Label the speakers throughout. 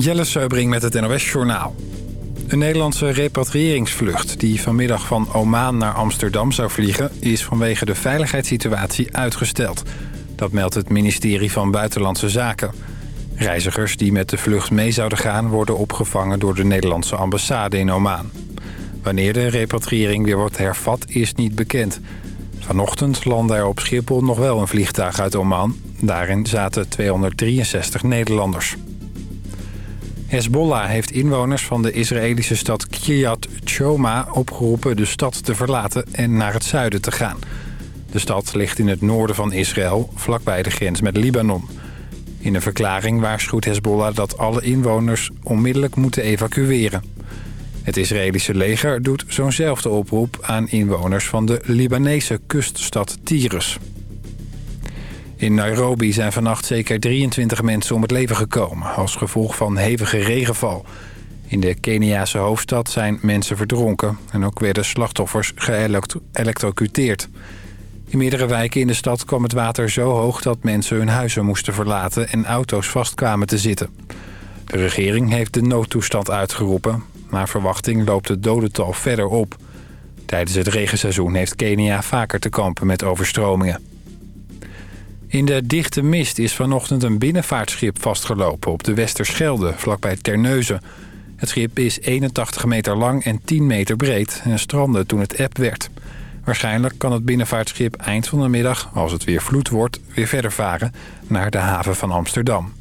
Speaker 1: Jelle Seubring met het NOS Journaal. Een Nederlandse repatriëringsvlucht die vanmiddag van Oman naar Amsterdam zou vliegen... is vanwege de veiligheidssituatie uitgesteld. Dat meldt het ministerie van Buitenlandse Zaken. Reizigers die met de vlucht mee zouden gaan... worden opgevangen door de Nederlandse ambassade in Oman. Wanneer de repatriëring weer wordt hervat is niet bekend. Vanochtend landde er op Schiphol nog wel een vliegtuig uit Oman. Daarin zaten 263 Nederlanders. Hezbollah heeft inwoners van de Israëlische stad Kiryat Choma opgeroepen de stad te verlaten en naar het zuiden te gaan. De stad ligt in het noorden van Israël, vlakbij de grens met Libanon. In een verklaring waarschuwt Hezbollah dat alle inwoners onmiddellijk moeten evacueren. Het Israëlische leger doet zo'nzelfde oproep aan inwoners van de Libanese kuststad Tyrus. In Nairobi zijn vannacht zeker 23 mensen om het leven gekomen... als gevolg van hevige regenval. In de Keniaanse hoofdstad zijn mensen verdronken... en ook werden slachtoffers geëlectrocuteerd. In meerdere wijken in de stad kwam het water zo hoog... dat mensen hun huizen moesten verlaten en auto's vastkwamen te zitten. De regering heeft de noodtoestand uitgeroepen... maar verwachting loopt het dodental verder op. Tijdens het regenseizoen heeft Kenia vaker te kampen met overstromingen. In de dichte mist is vanochtend een binnenvaartschip vastgelopen op de Westerschelde, vlakbij Terneuzen. Het schip is 81 meter lang en 10 meter breed en strandde toen het eb werd. Waarschijnlijk kan het binnenvaartschip eind van de middag, als het weer vloed wordt, weer verder varen naar de haven van Amsterdam.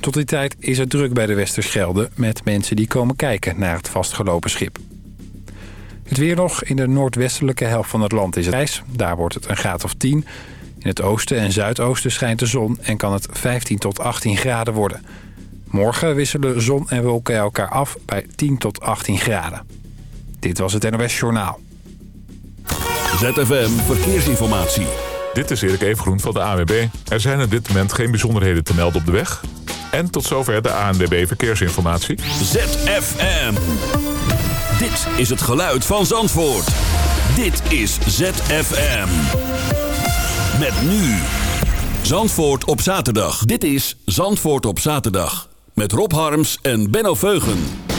Speaker 1: Tot die tijd is het druk bij de Westerschelde met mensen die komen kijken naar het vastgelopen schip. Het weer nog. In de noordwestelijke helft van het land is het. Daar wordt het een graad of 10. In het oosten en zuidoosten schijnt de zon en kan het 15 tot 18 graden worden. Morgen wisselen zon en wolken elkaar af bij 10 tot 18 graden. Dit was het NOS Journaal.
Speaker 2: ZFM Verkeersinformatie.
Speaker 3: Dit is Erik Evengroen van de ANWB. Er zijn op dit moment geen bijzonderheden te melden op de weg. En tot zover de ANWB Verkeersinformatie.
Speaker 2: ZFM. Dit is het geluid van Zandvoort. Dit is ZFM. Met nu. Zandvoort op zaterdag. Dit is Zandvoort op zaterdag. Met Rob Harms en Benno Veugen.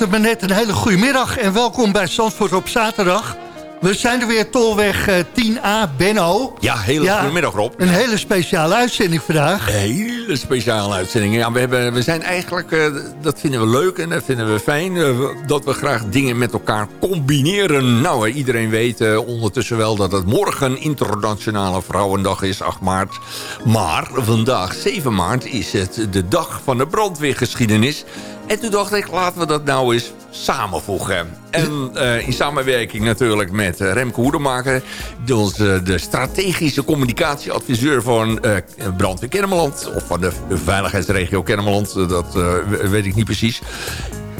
Speaker 4: Het maar net een hele goede middag en welkom bij Zandvoort op zaterdag. We zijn er weer tolweg 10A eh, Benno.
Speaker 5: Ja, hele ja, goedemiddag Rob.
Speaker 4: Een hele speciale uitzending vandaag.
Speaker 5: Een hele speciale uitzending. Ja, we, hebben, we zijn eigenlijk, uh, dat vinden we leuk en dat vinden we fijn... Uh, dat we graag dingen met elkaar combineren. Nou, iedereen weet ondertussen wel dat het morgen Internationale Vrouwendag is, 8 maart. Maar vandaag, 7 maart, is het de dag van de brandweergeschiedenis... En toen dacht ik, laten we dat nou eens samenvoegen. En uh, in samenwerking natuurlijk met uh, Remke Hoedemaker... De, uh, de strategische communicatieadviseur van uh, Brandweer Kennemerland... of van de veiligheidsregio Kennemerland, dat weet ik niet precies...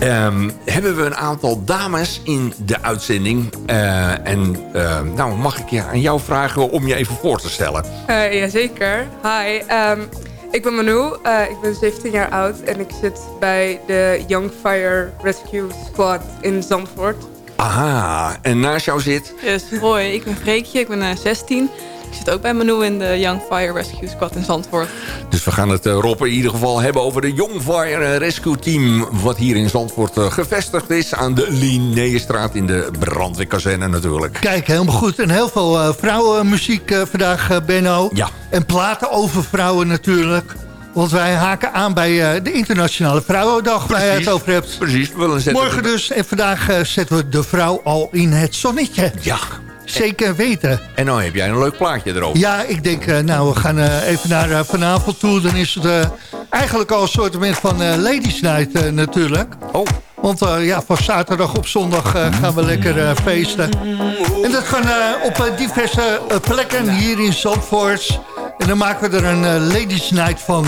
Speaker 5: Um, hebben we een aantal dames in de uitzending. en nou mag ik je aan jou vragen om je even voor te stellen.
Speaker 6: jazeker. Hi. Um, ik ben Manu, uh, ik ben 17 jaar oud en ik zit bij de Young Fire Rescue Squad in Zandvoort.
Speaker 5: Aha, en naast jou zit?
Speaker 6: Yes, hoi, ik ben Freekje, ik ben uh, 16 ik zit ook bij Manu in de Young Fire Rescue Squad in Zandvoort.
Speaker 5: Dus we gaan het, uh, Rob, in ieder geval hebben over de Young Fire Rescue Team... wat hier in Zandvoort uh, gevestigd is aan de Linnéestraat in de brandweerkazerne natuurlijk.
Speaker 4: Kijk, helemaal goed. En heel veel uh, vrouwenmuziek vandaag, Benno.
Speaker 5: Ja.
Speaker 4: En platen over vrouwen natuurlijk. Want wij haken aan bij de Internationale Vrouwendag waar je het over hebt.
Speaker 5: Precies. We
Speaker 4: Morgen dus en vandaag zetten we de vrouw al in het zonnetje.
Speaker 5: Ja.
Speaker 4: Zeker weten.
Speaker 5: En dan heb jij een leuk plaatje erover.
Speaker 4: Ja, ik denk, uh, nou, we gaan uh, even naar uh, vanavond toe. Dan is het eigenlijk al een soort van Ladies Night natuurlijk.
Speaker 5: Oh.
Speaker 4: Want ja, van zaterdag op zondag gaan we lekker feesten. En dat gaan op diverse plekken hier in Zandvoort. En dan maken we er een Ladies Night van.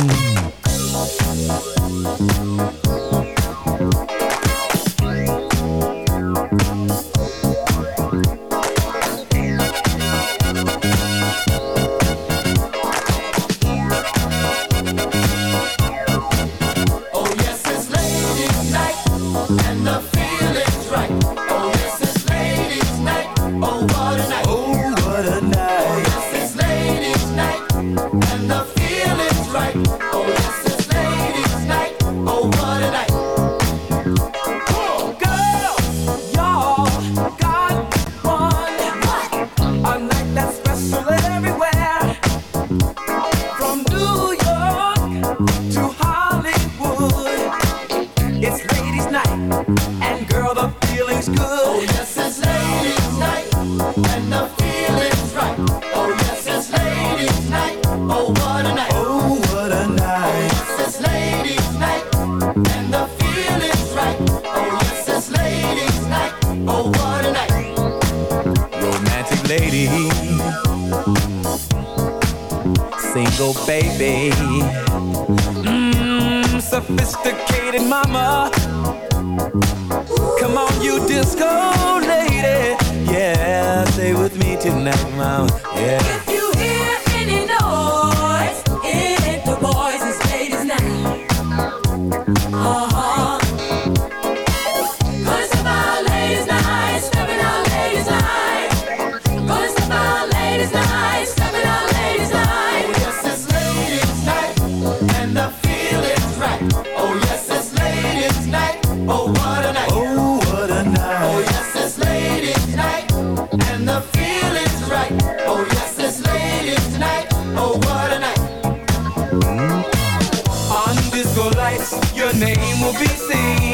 Speaker 7: name will be seen.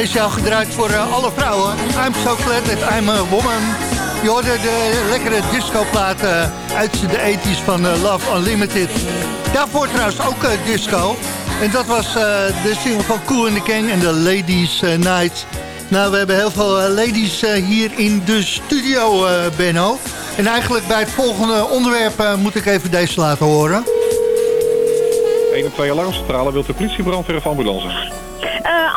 Speaker 8: Speciaal gedraaid voor eh, alle vrouwen. I'm so glad that I'm a woman. Je hoorde de lekkere discoplaat eh, uit de 80s van eh, Love Unlimited. Daarvoor trouwens ook disco. En dat was de single van Cool in the Gang en de Ladies Night. Nou, we hebben heel veel ladies hier in de studio, Benno. En eigenlijk bij het volgende onderwerp moet ik even deze laten horen.
Speaker 9: 1 en 2 alarmcentrale wilt de politie, brandweer of ambulance?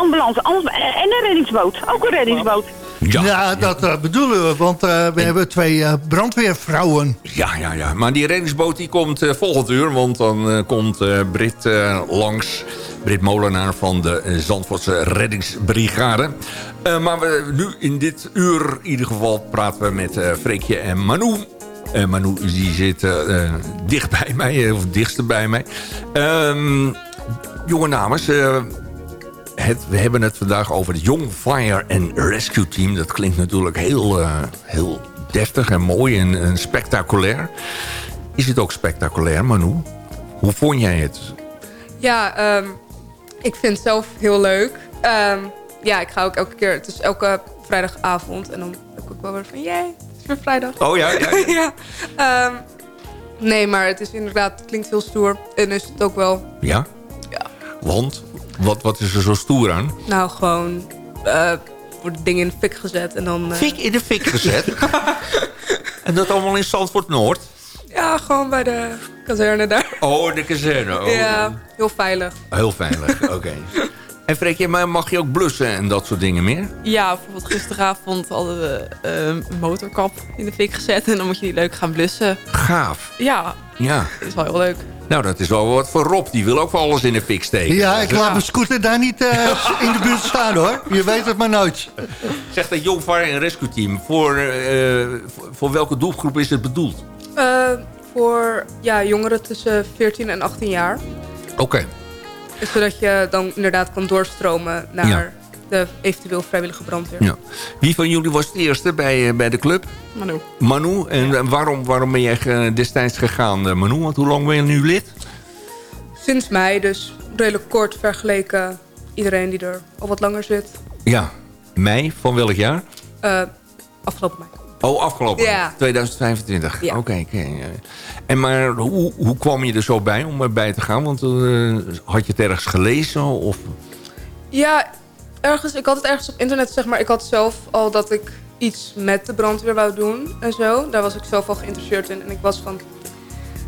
Speaker 10: Ambulance en een reddingsboot. Ook een reddingsboot.
Speaker 8: Ja, dat eh, bedoelen we, want eh, we hebben twee eh, brandweervrouwen.
Speaker 5: Ja, ja, ja. Maar die reddingsboot die komt eh, volgend uur. Want dan eh, komt eh Brit eh, langs. Brit Molenaar van de Zandvoortse reddingsbrigade. Eh, maar we, nu in dit uur in ieder geval praten we met eh Freekje en Manu. En Manu die zit dicht bij mij, of het dichtste bij mij. Ehm, jonge dames, eh, het, we hebben het vandaag over het Young Fire and Rescue Team. Dat klinkt natuurlijk heel, eh, heel deftig en mooi en, en spectaculair. Is het ook spectaculair, Manu? Hoe vond jij het?
Speaker 6: Ja, ehm, ik vind het zelf heel leuk. Ehm, ja, ik ga ook elke keer... Het is elke vrijdagavond. En dan heb ik ook wel weer van... Jee, het is weer vrijdag.
Speaker 5: Oh ja, ja, ja.
Speaker 6: ja. Ehm, nee, maar het is inderdaad... Het klinkt heel stoer. En is het ook wel...
Speaker 5: Ja?
Speaker 6: Ja.
Speaker 5: Want? Wat, wat is er zo stoer aan?
Speaker 6: Nou, gewoon... eh worden dingen in de fik gezet. En dan... eh,
Speaker 5: Fik in de fik gezet? en dat allemaal in Zandvoort Noord?
Speaker 6: Ja, gewoon bij de kazerne daar.
Speaker 5: Oh, de kazerne. Oh.
Speaker 6: Ja, heel veilig.
Speaker 5: Heel veilig, oké. En Freekje, maar mag je ook blussen en dat soort dingen meer?
Speaker 11: Ja, bijvoorbeeld gisteravond hadden we eh, een motorkap in de fik gezet. En dan moet je die leuk gaan blussen.
Speaker 5: Gaaf.
Speaker 11: Ja,
Speaker 5: Ja.
Speaker 11: dat is wel heel leuk.
Speaker 5: Nou, dat is wel wat voor Rob. Die wil ook wel alles in de fik steken.
Speaker 8: Ja, ik laat mijn scooter daar niet eh, in de buurt staan hoor. Je weet het maar nooit.
Speaker 5: Zegt dat Young Fire and Rescue Team, voor, eh, voor, voor welke doelgroep is het bedoeld?
Speaker 6: Eh, voor ja, jongeren tussen 14 en 18 jaar.
Speaker 5: Oké.
Speaker 6: Zodat je dan inderdaad kan doorstromen naar
Speaker 5: Ja.
Speaker 6: de eventueel vrijwillige brandweer.
Speaker 5: Ja. Wie van jullie was het eerste bij, eh, bij de club?
Speaker 11: Manu.
Speaker 5: Manu. En eh, waarom, waarom ben jij destijds gegaan, eh, Manu? Want hoe lang ben je nu lid?
Speaker 6: sinds mei, dus redelijk kort vergeleken iedereen die er al wat langer zit.
Speaker 5: Ja, mei van welk jaar?
Speaker 6: Eh, afgelopen mei.
Speaker 5: Oh, afgelopen.
Speaker 6: Ja.
Speaker 5: 2025.
Speaker 6: Ja.
Speaker 5: Oké, oké. En maar hoe, hoe kwam je er zo bij om erbij te gaan? Want eh, had je het ergens gelezen? Of...
Speaker 6: Ja, ergens, ik had het ergens op internet, zeg maar. Ik had zelf al dat ik iets met de brandweer wou doen en zo. Daar was ik zelf al geïnteresseerd in. En ik was van,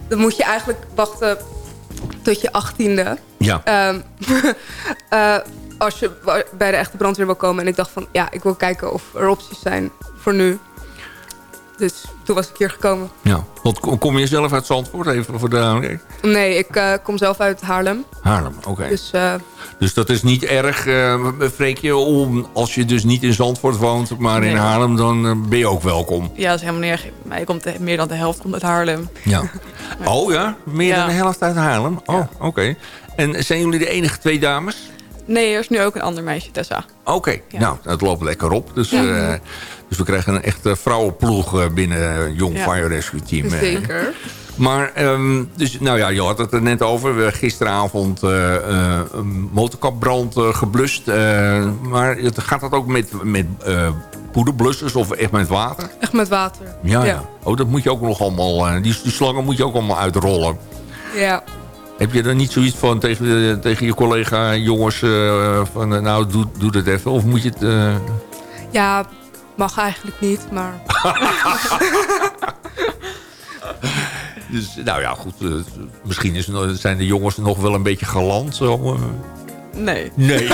Speaker 6: dan moet je eigenlijk wachten tot je achttiende.
Speaker 5: Ja.
Speaker 6: Ehm, eh, als je bij de echte brandweer wil komen. En ik dacht van, ja, ik wil kijken of er opties zijn voor nu. Dus toen was ik hier gekomen.
Speaker 5: ja. Want kom- kom je zelf uit Zandvoort? Even voor de.
Speaker 6: Nee, ik eh, kom zelf uit Haarlem.
Speaker 5: Haarlem, oké. Dus,
Speaker 6: Dus eh,
Speaker 5: dat is niet erg, eh Freekje, om, als je dus niet in Zandvoort woont, maar in. Haarlem, dan ben je ook welkom.
Speaker 11: Ja, dat is helemaal niet erg. Mij komt de- meer dan de helft komt uit Haarlem.
Speaker 5: Ja. Oh ja? Meer
Speaker 11: Ja.
Speaker 5: dan de helft uit Haarlem? Oh, oké. En zijn jullie de enige twee dames?
Speaker 11: Nee, er is nu ook een ander meisje, Tessa.
Speaker 5: Oké, nou, het loopt lekker op. Dus, eh, dus we krijgen een echte vrouwenploeg eh, binnen Young
Speaker 11: Ja.
Speaker 5: Fire Rescue Team. eh.
Speaker 6: zeker.
Speaker 5: Maar, ehm, dus, nou ja, je had het er net over. We gisteravond eh, eh, een motorkapbrand eh, geblust. Eh, maar het- gaat dat ook met, met eh, poederblussers of echt met water?
Speaker 6: Echt met water.
Speaker 5: Ja, ja.
Speaker 6: Ja.
Speaker 5: Oh, dat moet je ook nog allemaal... eh, die, die slangen moet je ook allemaal uitrollen.
Speaker 6: Ja.
Speaker 5: Heb je er niet zoiets van tegen, de- tegen je collega jongens... eh, van eh, nou, doe, doe dat even? Of moet je het... eh,
Speaker 6: Ja, mag eigenlijk niet, maar...
Speaker 5: Dus, nou ja, goed. eh, misschien is, zijn de jongens nog wel een beetje galant. Zo, eh.
Speaker 11: Nee.
Speaker 5: Nee.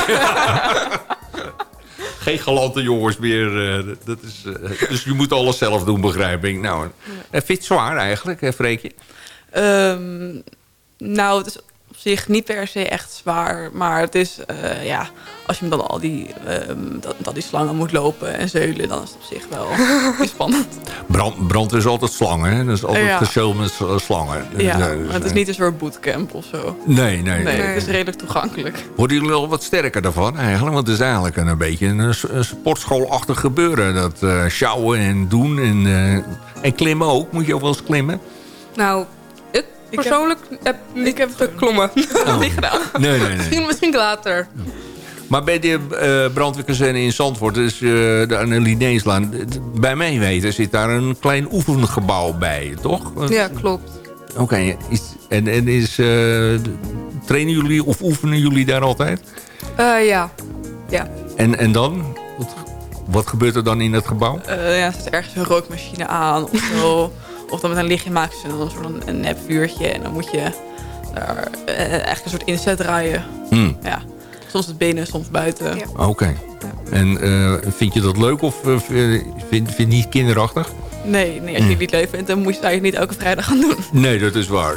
Speaker 5: Geen galante jongens meer. eh, dat is, eh, dus je moet alles zelf doen, begrijp ik. Nou, eh, vind je het zwaar eigenlijk, Freekje?
Speaker 11: Ehm, nou, het is zich niet per se echt zwaar. Maar het is, eh, ja, als je dan al die, ehm, dat, dat die slangen moet lopen en zeulen, dan is het op zich wel spannend.
Speaker 5: Brand, brand is altijd slangen, hè? Dat is altijd
Speaker 11: Ja.
Speaker 5: met s- slangen.
Speaker 11: Ja,
Speaker 5: Dus,
Speaker 11: maar het is
Speaker 5: eh,
Speaker 11: niet een soort bootcamp of zo.
Speaker 5: Nee, nee.
Speaker 11: Nee,
Speaker 5: nee.
Speaker 11: het is redelijk toegankelijk.
Speaker 5: Worden jullie wel wat sterker daarvan eigenlijk? Want het is eigenlijk een, een beetje een, sportschoolachtig gebeuren. Dat eh sjouwen en doen en, eh, en klimmen ook. Moet je ook wel eens klimmen?
Speaker 6: Nou, persoonlijk heb,
Speaker 11: ik heb
Speaker 6: geklommen.
Speaker 5: niet
Speaker 11: gedaan.
Speaker 5: Nee, nee, nee.
Speaker 6: misschien, misschien later.
Speaker 5: Maar bij de eh brandweerkazerne in Zandvoort, dus uh, de Annelineeslaan... bij mij weten zit daar een klein oefengebouw bij, toch?
Speaker 6: Ja, klopt.
Speaker 5: Oké, is- en, en is, eh, trainen jullie of oefenen jullie daar altijd?
Speaker 6: Eh, ja. Ja.
Speaker 5: En, en dan? Wat, wat gebeurt er dan in het gebouw?
Speaker 11: Eh, ja, er zit ergens een rookmachine aan of zo. Of dan met een lichtje maken ze dan een soort een, een nepvuurtje. En dan moet je daar eh, eigenlijk een soort inzet draaien.
Speaker 5: Hmm.
Speaker 11: Ja. Soms het binnen, soms buiten.
Speaker 5: Oké. En eh, vind je dat leuk of eh, vind, vind je het niet kinderachtig?
Speaker 11: Nee, nee, als je het niet leuk vindt, dan moet je het eigenlijk niet elke vrijdag gaan doen.
Speaker 5: Nee, dat is waar.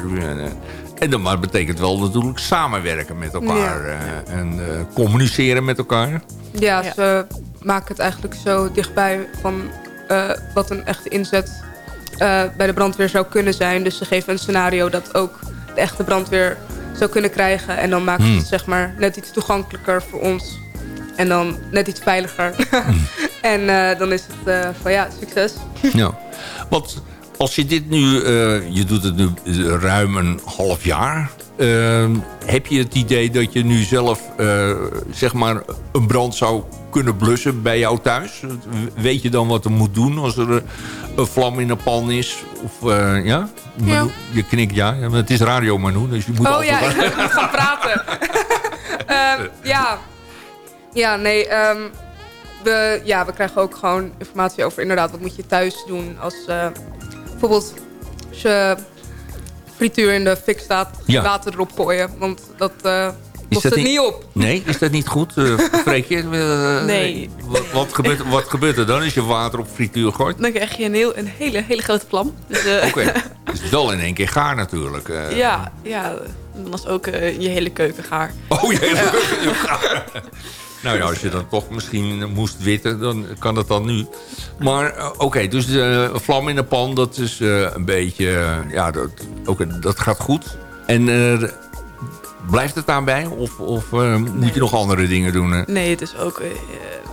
Speaker 5: En dat maar betekent wel natuurlijk samenwerken met elkaar. eh, en eh, communiceren met elkaar.
Speaker 6: Ja, ze maken het eigenlijk zo dichtbij van eh, wat een echte inzet eh, bij de brandweer zou kunnen zijn. Dus ze geven een scenario dat ook de echte brandweer zou kunnen krijgen. En dan maken ze
Speaker 5: Hmm.
Speaker 6: het zeg maar net iets toegankelijker voor ons. En dan net iets veiliger. en eh, dan is het eh, van ja, succes.
Speaker 5: Ja. Want als je dit nu, eh, je doet het nu ruim een half jaar. eh, heb je het idee dat je nu zelf eh, zeg maar een brand zou kunnen blussen bij jou thuis? Weet je dan wat er moet doen als er een vlam in de pan is? Of, eh, ja? Je knikt ja. ja, maar het is radio Manu, dus je moet
Speaker 6: oh
Speaker 5: altijd...
Speaker 6: ja, ik moet gaan praten. Ehm, ja. Ja, nee. ehm, we, ja, we krijgen ook gewoon informatie over inderdaad wat moet je thuis doen. Als eh, bijvoorbeeld als je frituur in de fik staat,
Speaker 5: Ja.
Speaker 6: water erop gooien. Want dat eh
Speaker 5: Is dat
Speaker 6: het niet op.
Speaker 5: Nee, is dat niet goed? Uh, Freekje? Eh,
Speaker 11: Nee.
Speaker 5: Wat, wat, gebeurt, wat gebeurt er dan als je water op frituur gooit?
Speaker 11: Dan krijg je een, heel, een hele, hele grote vlam. Dus, eh,
Speaker 5: Oké, het is wel in één keer gaar natuurlijk.
Speaker 11: ja, ja, dan is ook je hele keuken gaar.
Speaker 5: Oh, je hele keuken gaar. Nou ja, als je dan toch misschien moest witten, dan kan dat dan nu. Maar oké, dus de vlam in de pan, dat is een beetje... ja, dat, oké, dat gaat goed. En blijft het daarbij? Of, of eh, moet je nog andere dingen doen? eh?
Speaker 11: Nee, het is ook, eh,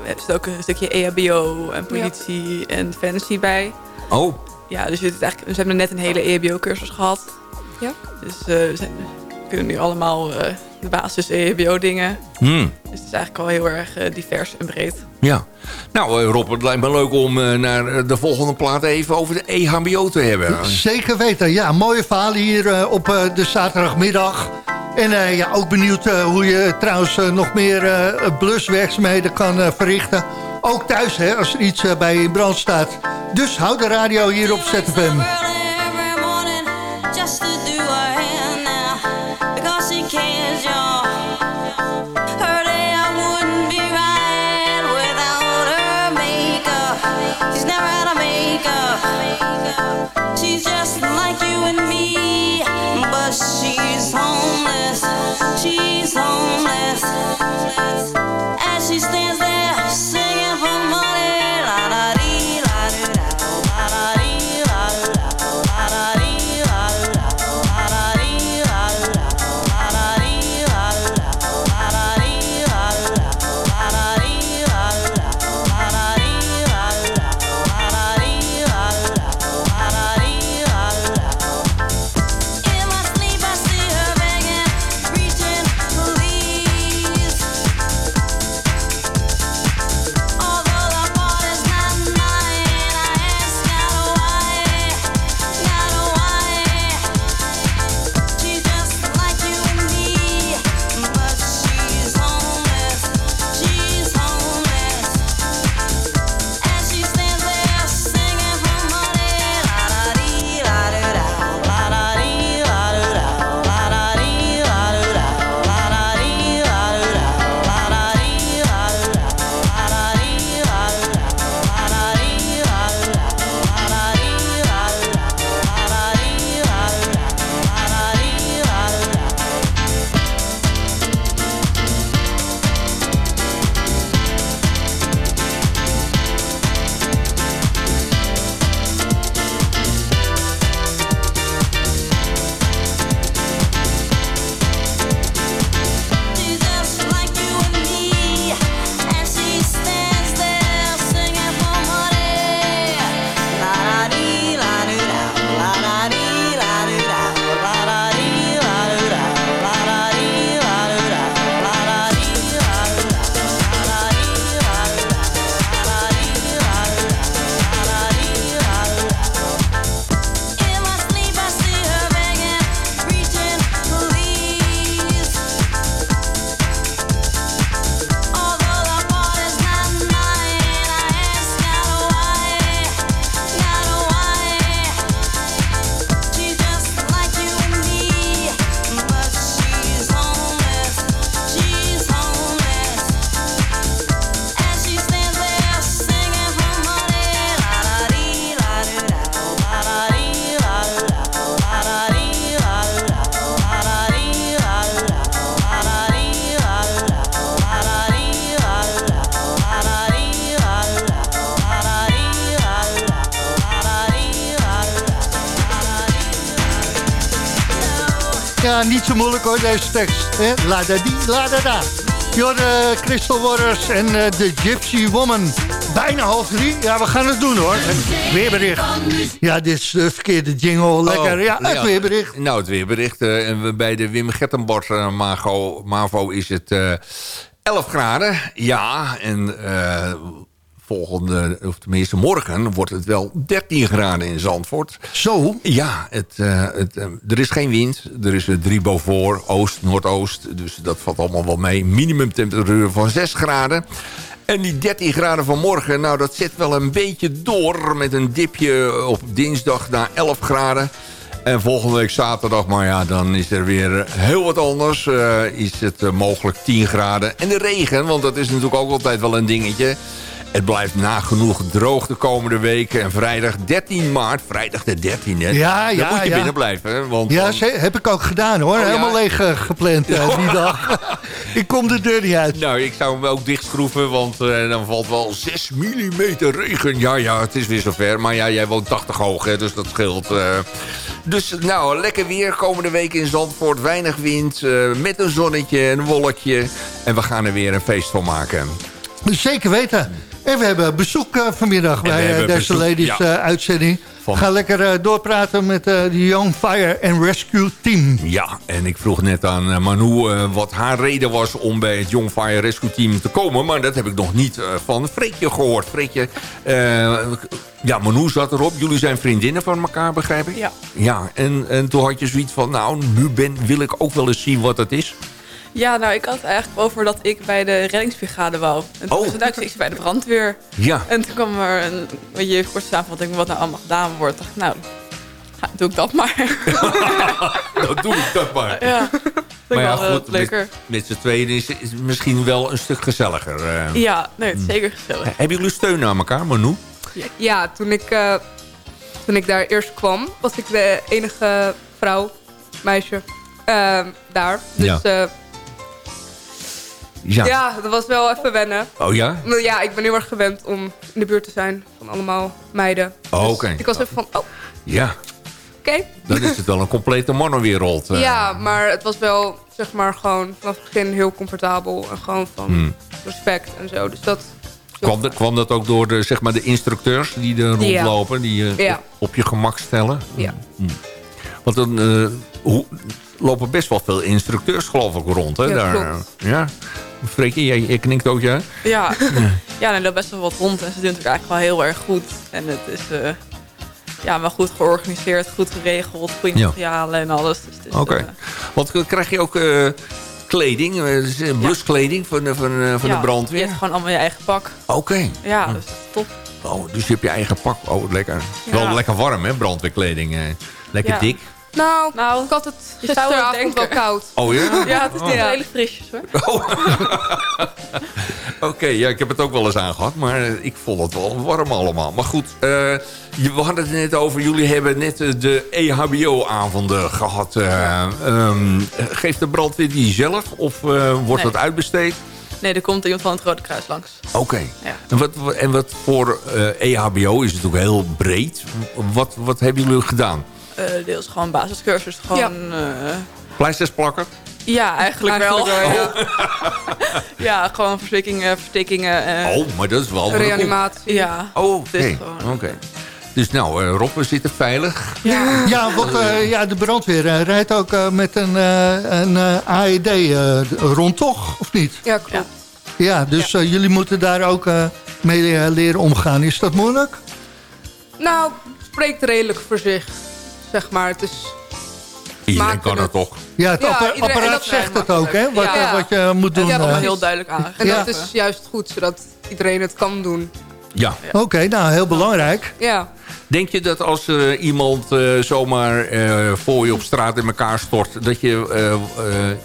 Speaker 11: er zit ook een stukje EHBO en politie en fantasy bij.
Speaker 5: Oh,
Speaker 11: Ja, dus het is eigenlijk, we hebben net een hele EHBO-cursus gehad.
Speaker 6: Ja.
Speaker 11: Dus eh, we zijn kunnen nu allemaal eh, de basis EHBO dingen.
Speaker 5: Hmm.
Speaker 11: Dus het is eigenlijk al heel erg eh, divers en breed.
Speaker 5: Ja. Nou, eh, Rob, het lijkt me leuk om eh, naar eh, de volgende plaat even over de EHBO te hebben.
Speaker 8: Zeker weten. Ja, mooie verhalen hier eh, op eh, de zaterdagmiddag. En eh, ja, ook benieuwd eh, hoe je trouwens eh, nog meer bluswerkzaamheden kan verrichten. Ook thuis, hè, als er iets bij in brand staat. Dus houd de radio hier op ZFM.
Speaker 12: moments.
Speaker 8: Ja, niet zo moeilijk hoor, deze tekst. Hè? La da di, la da da. Jorde, Crystal Waters en eh, de Gypsy Woman. Bijna half drie. Ja, we gaan het doen hoor. Het weerbericht. Ja, dit is de verkeerde jingle. Lekker.
Speaker 5: Oh,
Speaker 8: ja, het weerbericht.
Speaker 5: Nou, het weerbericht. eh, en bij de Wim Gettenbord eh, Mago, MAVO is het eh 11 graden. Ja, en eh, volgende, of tenminste morgen, wordt het wel 13 graden in Zandvoort.
Speaker 8: Zo?
Speaker 5: Ja, het, eh, het, eh, er is geen wind. Er is een 3 boven, oost, noordoost. Dus dat valt allemaal wel mee. Minimumtemperatuur van 6 graden. En die 13 graden van morgen, nou dat zit wel een beetje door... met een dipje op dinsdag naar 11 graden. En volgende week zaterdag, maar ja, dan is er weer heel wat anders. Eh, is het mogelijk 10 graden. En de regen, want dat is natuurlijk ook altijd wel een dingetje... Het blijft nagenoeg droog de komende weken. En vrijdag 13 maart, vrijdag de 13e...
Speaker 8: Ja,
Speaker 5: dan
Speaker 8: ja,
Speaker 5: moet je
Speaker 8: ja.
Speaker 5: binnen blijven. hè, Want
Speaker 8: Ja,
Speaker 5: dan-
Speaker 8: ze- heb ik ook gedaan hoor.
Speaker 5: Oh, ja.
Speaker 8: Helemaal leeg eh, gepland eh, die dag. ik kom de deur niet uit.
Speaker 5: Nou, ik zou hem ook dichtschroeven, want eh, dan valt wel 6 mm regen. Ja, ja, het is weer zover. Maar ja, jij woont 80 hoog, hè, dus dat scheelt. Dus nou, lekker weer komende week in Zandvoort. Weinig wind, met een zonnetje, een wolkje. En we gaan er weer een feest van maken.
Speaker 8: Zeker weten. En we hebben bezoek eh, vanmiddag bij eh, deze ladies
Speaker 5: ja.
Speaker 8: eh, uitzending.
Speaker 5: Van-
Speaker 8: Ga lekker doorpraten met de Young Fire and Rescue Team.
Speaker 5: Ja, en ik vroeg net aan Manu wat haar reden was om bij het Young Fire Rescue Team te komen. Maar dat heb ik nog niet van Freekje gehoord. Freekje, eh, ja, Manu zat erop. Jullie zijn vriendinnen van elkaar, begrijp ik?
Speaker 11: Ja.
Speaker 5: Ja, en, en toen had je zoiets van, nou, nu ben, wil ik ook wel eens zien wat het is.
Speaker 11: Ja, nou, ik had het eigenlijk over dat ik bij de reddingsbrigade wou. En toen
Speaker 5: Oh.
Speaker 11: was het eigenlijk bij de brandweer.
Speaker 5: Ja.
Speaker 11: En toen kwam er een beetje even kort samenvatting wat nou allemaal gedaan wordt. dacht ik, nou, doe ik dat maar.
Speaker 5: Dan doe ik dat maar.
Speaker 11: ja, ik
Speaker 5: Maar ja,
Speaker 11: eh,
Speaker 5: goed,
Speaker 11: leuker.
Speaker 5: met, met z'n tweeën is het misschien wel een stuk gezelliger. eh.
Speaker 11: Ja, nee, het is zeker gezellig.
Speaker 5: Hebben jullie steun aan elkaar, Manu?
Speaker 6: Ja, toen ik, eh, toen ik daar eerst kwam, was ik de enige vrouw, meisje, ehm, daar. Dus
Speaker 5: Ja.
Speaker 6: Ja. Dat was wel even wennen.
Speaker 5: Oh ja?
Speaker 6: Maar Ja, ik ben heel erg gewend om in de buurt te zijn van allemaal meiden.
Speaker 5: Oh,
Speaker 6: Dus
Speaker 5: oké.
Speaker 6: Ik was even van, oh, oké.
Speaker 5: Ja, dan is het wel een complete mannenwereld. eh.
Speaker 6: Ja, maar het was wel, zeg maar, gewoon vanaf het begin heel comfortabel. En gewoon van
Speaker 5: Hmm.
Speaker 6: respect en zo. Dus dat...
Speaker 5: Kwam, dat- kwam dat ook door de, zeg maar, de instructeurs die er
Speaker 6: Ja.
Speaker 5: rondlopen? Die je
Speaker 6: Ja.
Speaker 5: op, op je gemak stellen?
Speaker 6: Ja.
Speaker 5: Hm. Want dan eh, hoe, lopen best wel veel instructeurs geloof ik rond. Hè,
Speaker 11: Ja,
Speaker 5: daar. Ja. Jij, jij knikt ook ja?
Speaker 11: Ja, ja er loopt best wel wat rond. En ze doen het eigenlijk wel heel erg goed. En het is eh, ja, wel goed georganiseerd, goed geregeld. Goede
Speaker 5: Ja.
Speaker 11: materialen en alles. Dus
Speaker 5: Oké.
Speaker 11: eh,
Speaker 5: Want eh, krijg je ook kleding, bluskleding van, de- van, van de brandweer?
Speaker 11: Je hebt gewoon allemaal je eigen pak.
Speaker 5: Oké.
Speaker 11: Ja,
Speaker 5: Hm.
Speaker 11: dus top.
Speaker 5: Oh, dus je hebt je eigen pak. Oh, lekker. Wel lekker warm, hè, brandweerkleding. Lekker dik.
Speaker 6: Nou,
Speaker 11: nou,
Speaker 6: ik had het
Speaker 11: je zou het
Speaker 6: gisteravond wel koud.
Speaker 5: Oh ja?
Speaker 11: Ja, het is niet
Speaker 6: Ja.
Speaker 11: hele frisjes hoor.
Speaker 5: Oké, ja, ik heb het ook wel eens aangehad, maar eh, ik vond het wel warm allemaal. Maar goed, eh, je- we hadden het net over, jullie hebben net eh, de E EHBO-avonden gehad. eh, ehm, geeft de brandweer die zelf of eh, wordt
Speaker 11: Nee.
Speaker 5: dat uitbesteed?
Speaker 11: Nee, er komt iemand van het Rode Kruis langs.
Speaker 5: Oké.
Speaker 11: Ja.
Speaker 5: En, wat, en wat voor eh, EHBO is natuurlijk heel breed. Wat, wat hebben jullie gedaan?
Speaker 11: Eh, deels gewoon basiscursus. Gewoon, ja.
Speaker 5: Pleisters plakken?
Speaker 11: ja, eigenlijk,
Speaker 6: Eigenlijk
Speaker 11: wel.
Speaker 6: wel,
Speaker 11: ja. ja, gewoon verstikkingen, verstikkingen. eh,
Speaker 5: Oh, maar dat is wel...
Speaker 6: Reanimatie.
Speaker 11: Ja.
Speaker 5: Oh, oké.
Speaker 11: Dus gewoon-
Speaker 5: Oké. Dus nou, eh, Rob, we zitten veilig.
Speaker 11: Ja.
Speaker 8: Ja, want eh, ja, de brandweer eh, rijdt ook eh, met een, eh, een eh, AED eh, rond, toch? Of niet?
Speaker 6: Ja, klopt.
Speaker 8: Ja, dus eh, jullie moeten daar ook eh, mee eh, leren omgaan. Is dat moeilijk?
Speaker 6: Nou, spreekt redelijk voor zich, zeg maar. Het is...
Speaker 5: Iedereen kan
Speaker 6: het.
Speaker 5: het toch?
Speaker 8: Ja, het
Speaker 6: Ja,
Speaker 8: appa-
Speaker 6: iedereen- en
Speaker 8: apparaat
Speaker 6: dat
Speaker 8: zegt het ook, hè? Wat,
Speaker 6: Ja.
Speaker 8: eh, wat je moet doen.
Speaker 11: Ja,
Speaker 8: eh.
Speaker 11: allemaal heel duidelijk
Speaker 6: En
Speaker 11: aangegeven.
Speaker 6: dat is juist goed, zodat iedereen het kan doen.
Speaker 5: Ja.
Speaker 8: Oké, nou, heel belangrijk.
Speaker 6: Ja.
Speaker 5: Denk je dat als eh, iemand eh, zomaar eh, voor je op straat in elkaar stort... dat je eh, eh,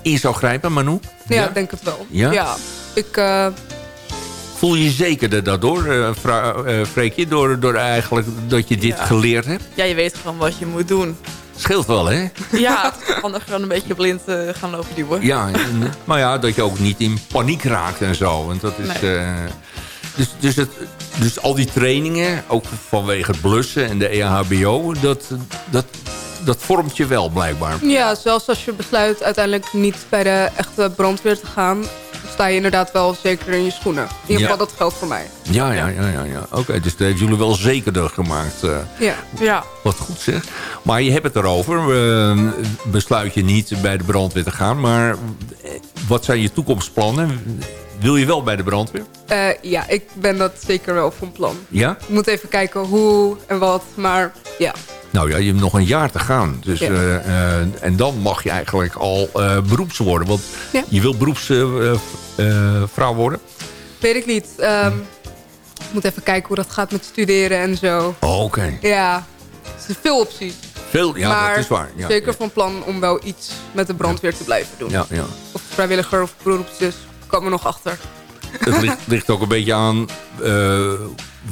Speaker 5: in zou grijpen, Manu?
Speaker 6: Ja, ik denk het wel.
Speaker 5: Ja?
Speaker 6: Ik, eh,
Speaker 5: Voel je je zekerder daardoor, eh eh, Freekje? Door, door eigenlijk dat je dit
Speaker 11: Ja.
Speaker 5: geleerd hebt?
Speaker 11: Ja, je weet gewoon wat je moet doen.
Speaker 5: Scheelt wel, hè?
Speaker 11: Ja, anders dan een beetje blind eh, gaan lopen duwen.
Speaker 5: Ja, en- maar ja, dat je ook niet in paniek raakt en zo. Want dat is...
Speaker 11: Nee.
Speaker 5: eh, dus, dus, het, dus al die trainingen, ook vanwege het blussen en de EHBO... dat, dat, dat vormt je wel blijkbaar.
Speaker 6: ja, zelfs als je besluit uiteindelijk niet bij de echte brandweer te gaan... sta je inderdaad wel zeker in je schoenen. In ieder
Speaker 5: Ja.
Speaker 6: geval, dat geldt voor mij.
Speaker 5: Ja, ja, ja, ja. ja. Oké, dus dat heeft jullie wel zekerder gemaakt. eh.
Speaker 6: Ja.
Speaker 11: Ja.
Speaker 5: Wat goed zeg. Maar je hebt het erover. eh, besluit je niet bij de brandweer te gaan. Maar eh, wat zijn je toekomstplannen? Wil je wel bij de brandweer?
Speaker 6: Eh, ja, ik ben dat zeker wel van plan.
Speaker 5: Ja?
Speaker 6: Ik moet even kijken hoe en wat, maar ja.
Speaker 5: Nou ja, je hebt nog een jaar te gaan. Dus,
Speaker 6: Ja.
Speaker 5: eh, eh, en dan mag je eigenlijk al eh, beroeps worden. Want
Speaker 6: Ja.
Speaker 5: je wil beroepsvrouw worden.
Speaker 6: Weet ik niet. Ehm, ik moet even kijken hoe dat gaat met studeren en zo.
Speaker 5: Oh, Oké.
Speaker 6: Ja, er zijn veel opties.
Speaker 5: Veel, ja,
Speaker 6: maar
Speaker 5: dat is waar. Ja,
Speaker 6: zeker van plan om wel iets met de brandweer te blijven doen.
Speaker 5: Ja, ja.
Speaker 6: Of vrijwilliger of beroepszus, komen we nog achter.
Speaker 5: Het ligt, ligt ook een beetje aan eh,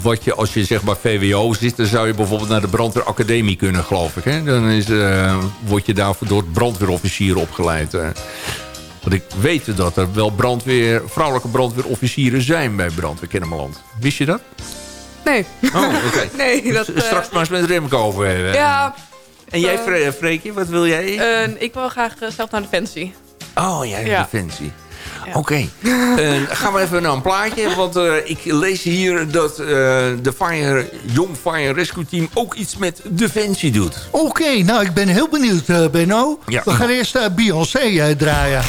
Speaker 5: wat je, als je zeg maar VWO zit, dan zou je bijvoorbeeld naar de brandweeracademie kunnen, geloof ik. Hè? Dan is, eh, word je daarvoor door brandweerofficieren opgeleid. eh. Want ik weet dat er wel brandweer, vrouwelijke brandweerofficieren zijn bij Brandweer Kennemerland. Wist je dat?
Speaker 6: Nee.
Speaker 5: Oh, oké.
Speaker 6: nee, dat... eh,
Speaker 5: Straks maar eens met Remco over hebben.
Speaker 6: ja,
Speaker 5: En jij, Fre- Freekje, wat wil jij?
Speaker 11: Eh, ik wil graag zelf naar Defensie.
Speaker 5: oh, jij
Speaker 11: ja.
Speaker 5: Defensie. Oké. Eh, gaan we even naar een plaatje. Want eh, ik lees hier dat eh, de Fire, Young Fire Rescue Team ook iets met Defensie doet.
Speaker 8: Oké, nou ik ben heel benieuwd, Benno.
Speaker 5: Ja.
Speaker 8: We gaan eerst Beyoncé draaien.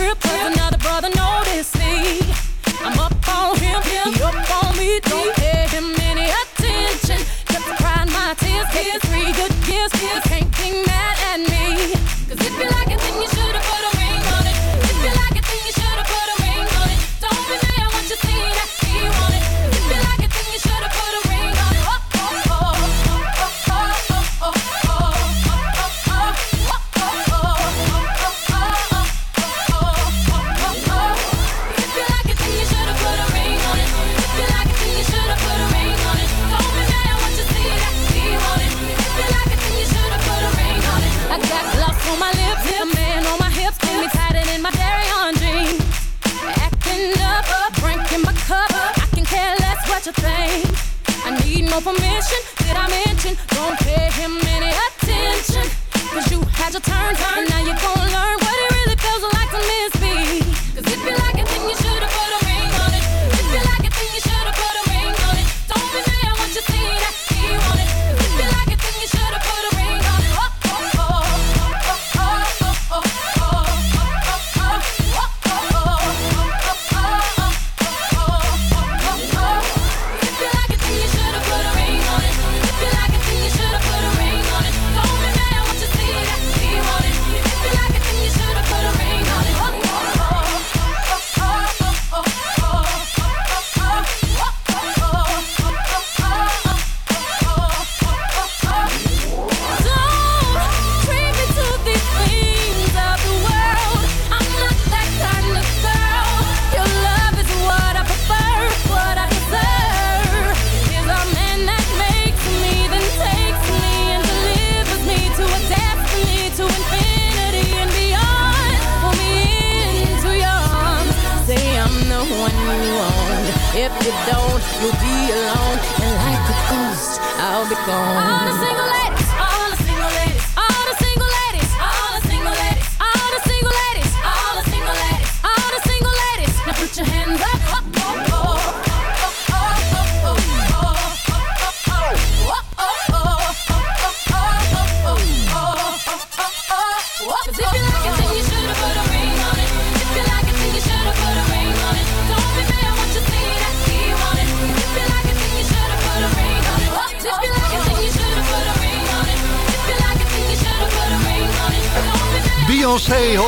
Speaker 7: Trip 'cause another brother noticed me. I'm up on him, he up on me. Don't pay him any attention. Just crying my tears, tears, three good years. You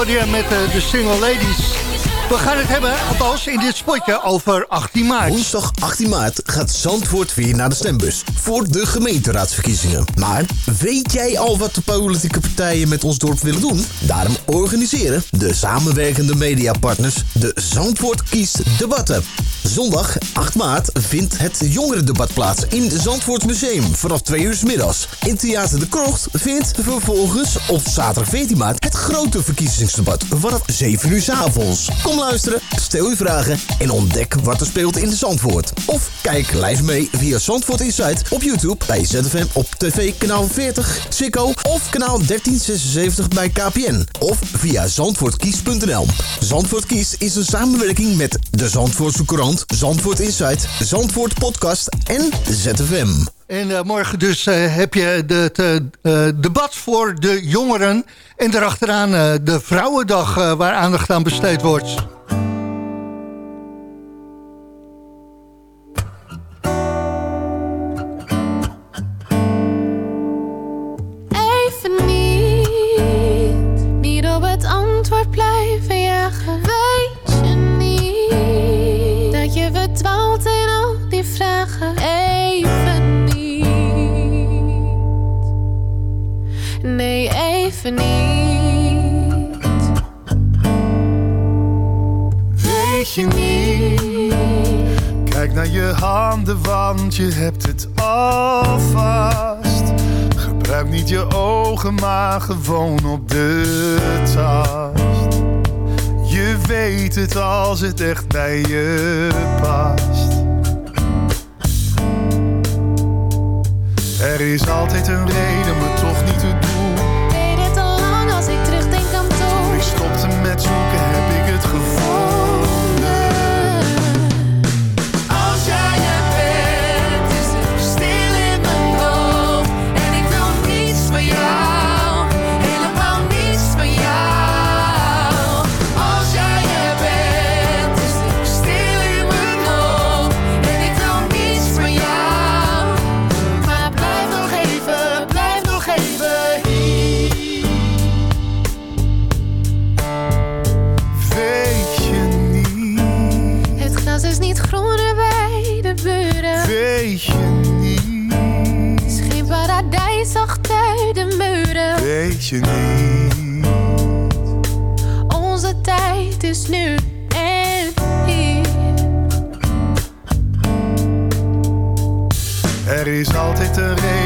Speaker 8: Met eh, de single ladies. We gaan het hebben, althans in dit spotje, over 18 maart.
Speaker 13: Woensdag 18 maart gaat Zandvoort weer naar de stembus voor de gemeenteraadsverkiezingen. Maar weet jij al wat de politieke partijen met ons dorp willen doen? Daarom organiseren de samenwerkende mediapartners de Zandvoort kiest debatten. Zondag 8 maart vindt het jongerendebat plaats in het Zandvoort Museum vanaf 2 uur middags. In Theater de Krocht vindt vervolgens op zaterdag 14 maart het grote verkiezingsdebat vanaf 7 uur avonds. Luisteren, stel je vragen en ontdek wat er speelt in Zandvoort. Of kijk live mee via Zandvoort Insight op YouTube bij ZFM op tv kanaal 40, Ziggo of kanaal 1376 bij KPN. Of via zandvoortkies.nl. Zandvoort Kies is een samenwerking met de Zandvoortse Courant, Zandvoort Insight, Zandvoort Podcast en ZFM.
Speaker 8: En eh, morgen dus eh, heb je het eh, debat voor de jongeren. En daarachteraan de Vrouwendag waar aandacht aan besteed wordt.
Speaker 7: Even niet, niet op het antwoord blijven jagen. Weet je niet dat je verdwaalt niet.
Speaker 14: Weet je niet? Kijk naar je handen, want je hebt het alvast. Gebruik niet je ogen, maar gewoon op de tas. weet het als het echt bij je past. Er is altijd een reden, maar toch niet het doel. Je niet.
Speaker 7: Onze tijd is nu en hier.
Speaker 14: Er is altijd een reden,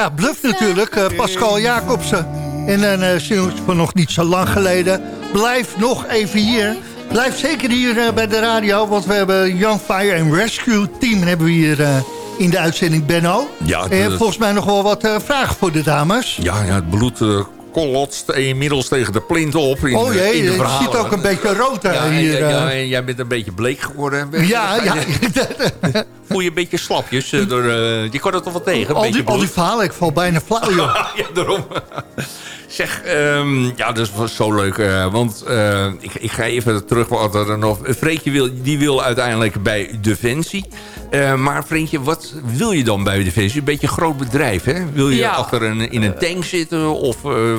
Speaker 8: ja, Bluff natuurlijk, eh, Pascal Jacobsen. En een uh, singeltje van nog niet zo lang geleden. Blijf nog even hier. Blijf zeker hier eh, bij de radio, want we hebben Young Fire and Rescue Team hebben we hier eh, in de uitzending, Benno.
Speaker 5: Ja,
Speaker 8: en je hebt
Speaker 5: dat-
Speaker 8: volgens mij nog wel wat eh, vragen voor de dames.
Speaker 5: Ja, ja het bloed eh, kolotst inmiddels tegen de plint op. In,
Speaker 8: oh
Speaker 5: de-
Speaker 8: jee,
Speaker 5: in de
Speaker 8: je ziet ook een beetje rood eh,
Speaker 5: Ja,
Speaker 8: hier.
Speaker 5: ja,
Speaker 8: eh.
Speaker 5: ja, en jij bent een beetje bleek geworden.
Speaker 8: Ja, ja.
Speaker 5: Voel je een beetje slapjes? eh, door, eh, je kan er toch wel tegen? Een
Speaker 8: al, die, al die verhalen, ik val bijna flauw, joh.
Speaker 5: ja, daarom. Zeg, ehm, ja, dat was zo leuk. eh, want eh, ik, ik ga even terug wat er nog... Freekje wil, die wil uiteindelijk bij Defensie. Eh, maar Freekje, wat wil je dan bij Defensie? Een beetje een groot bedrijf, hè? Wil je
Speaker 11: Ja.
Speaker 5: achter een, in een tank zitten? Of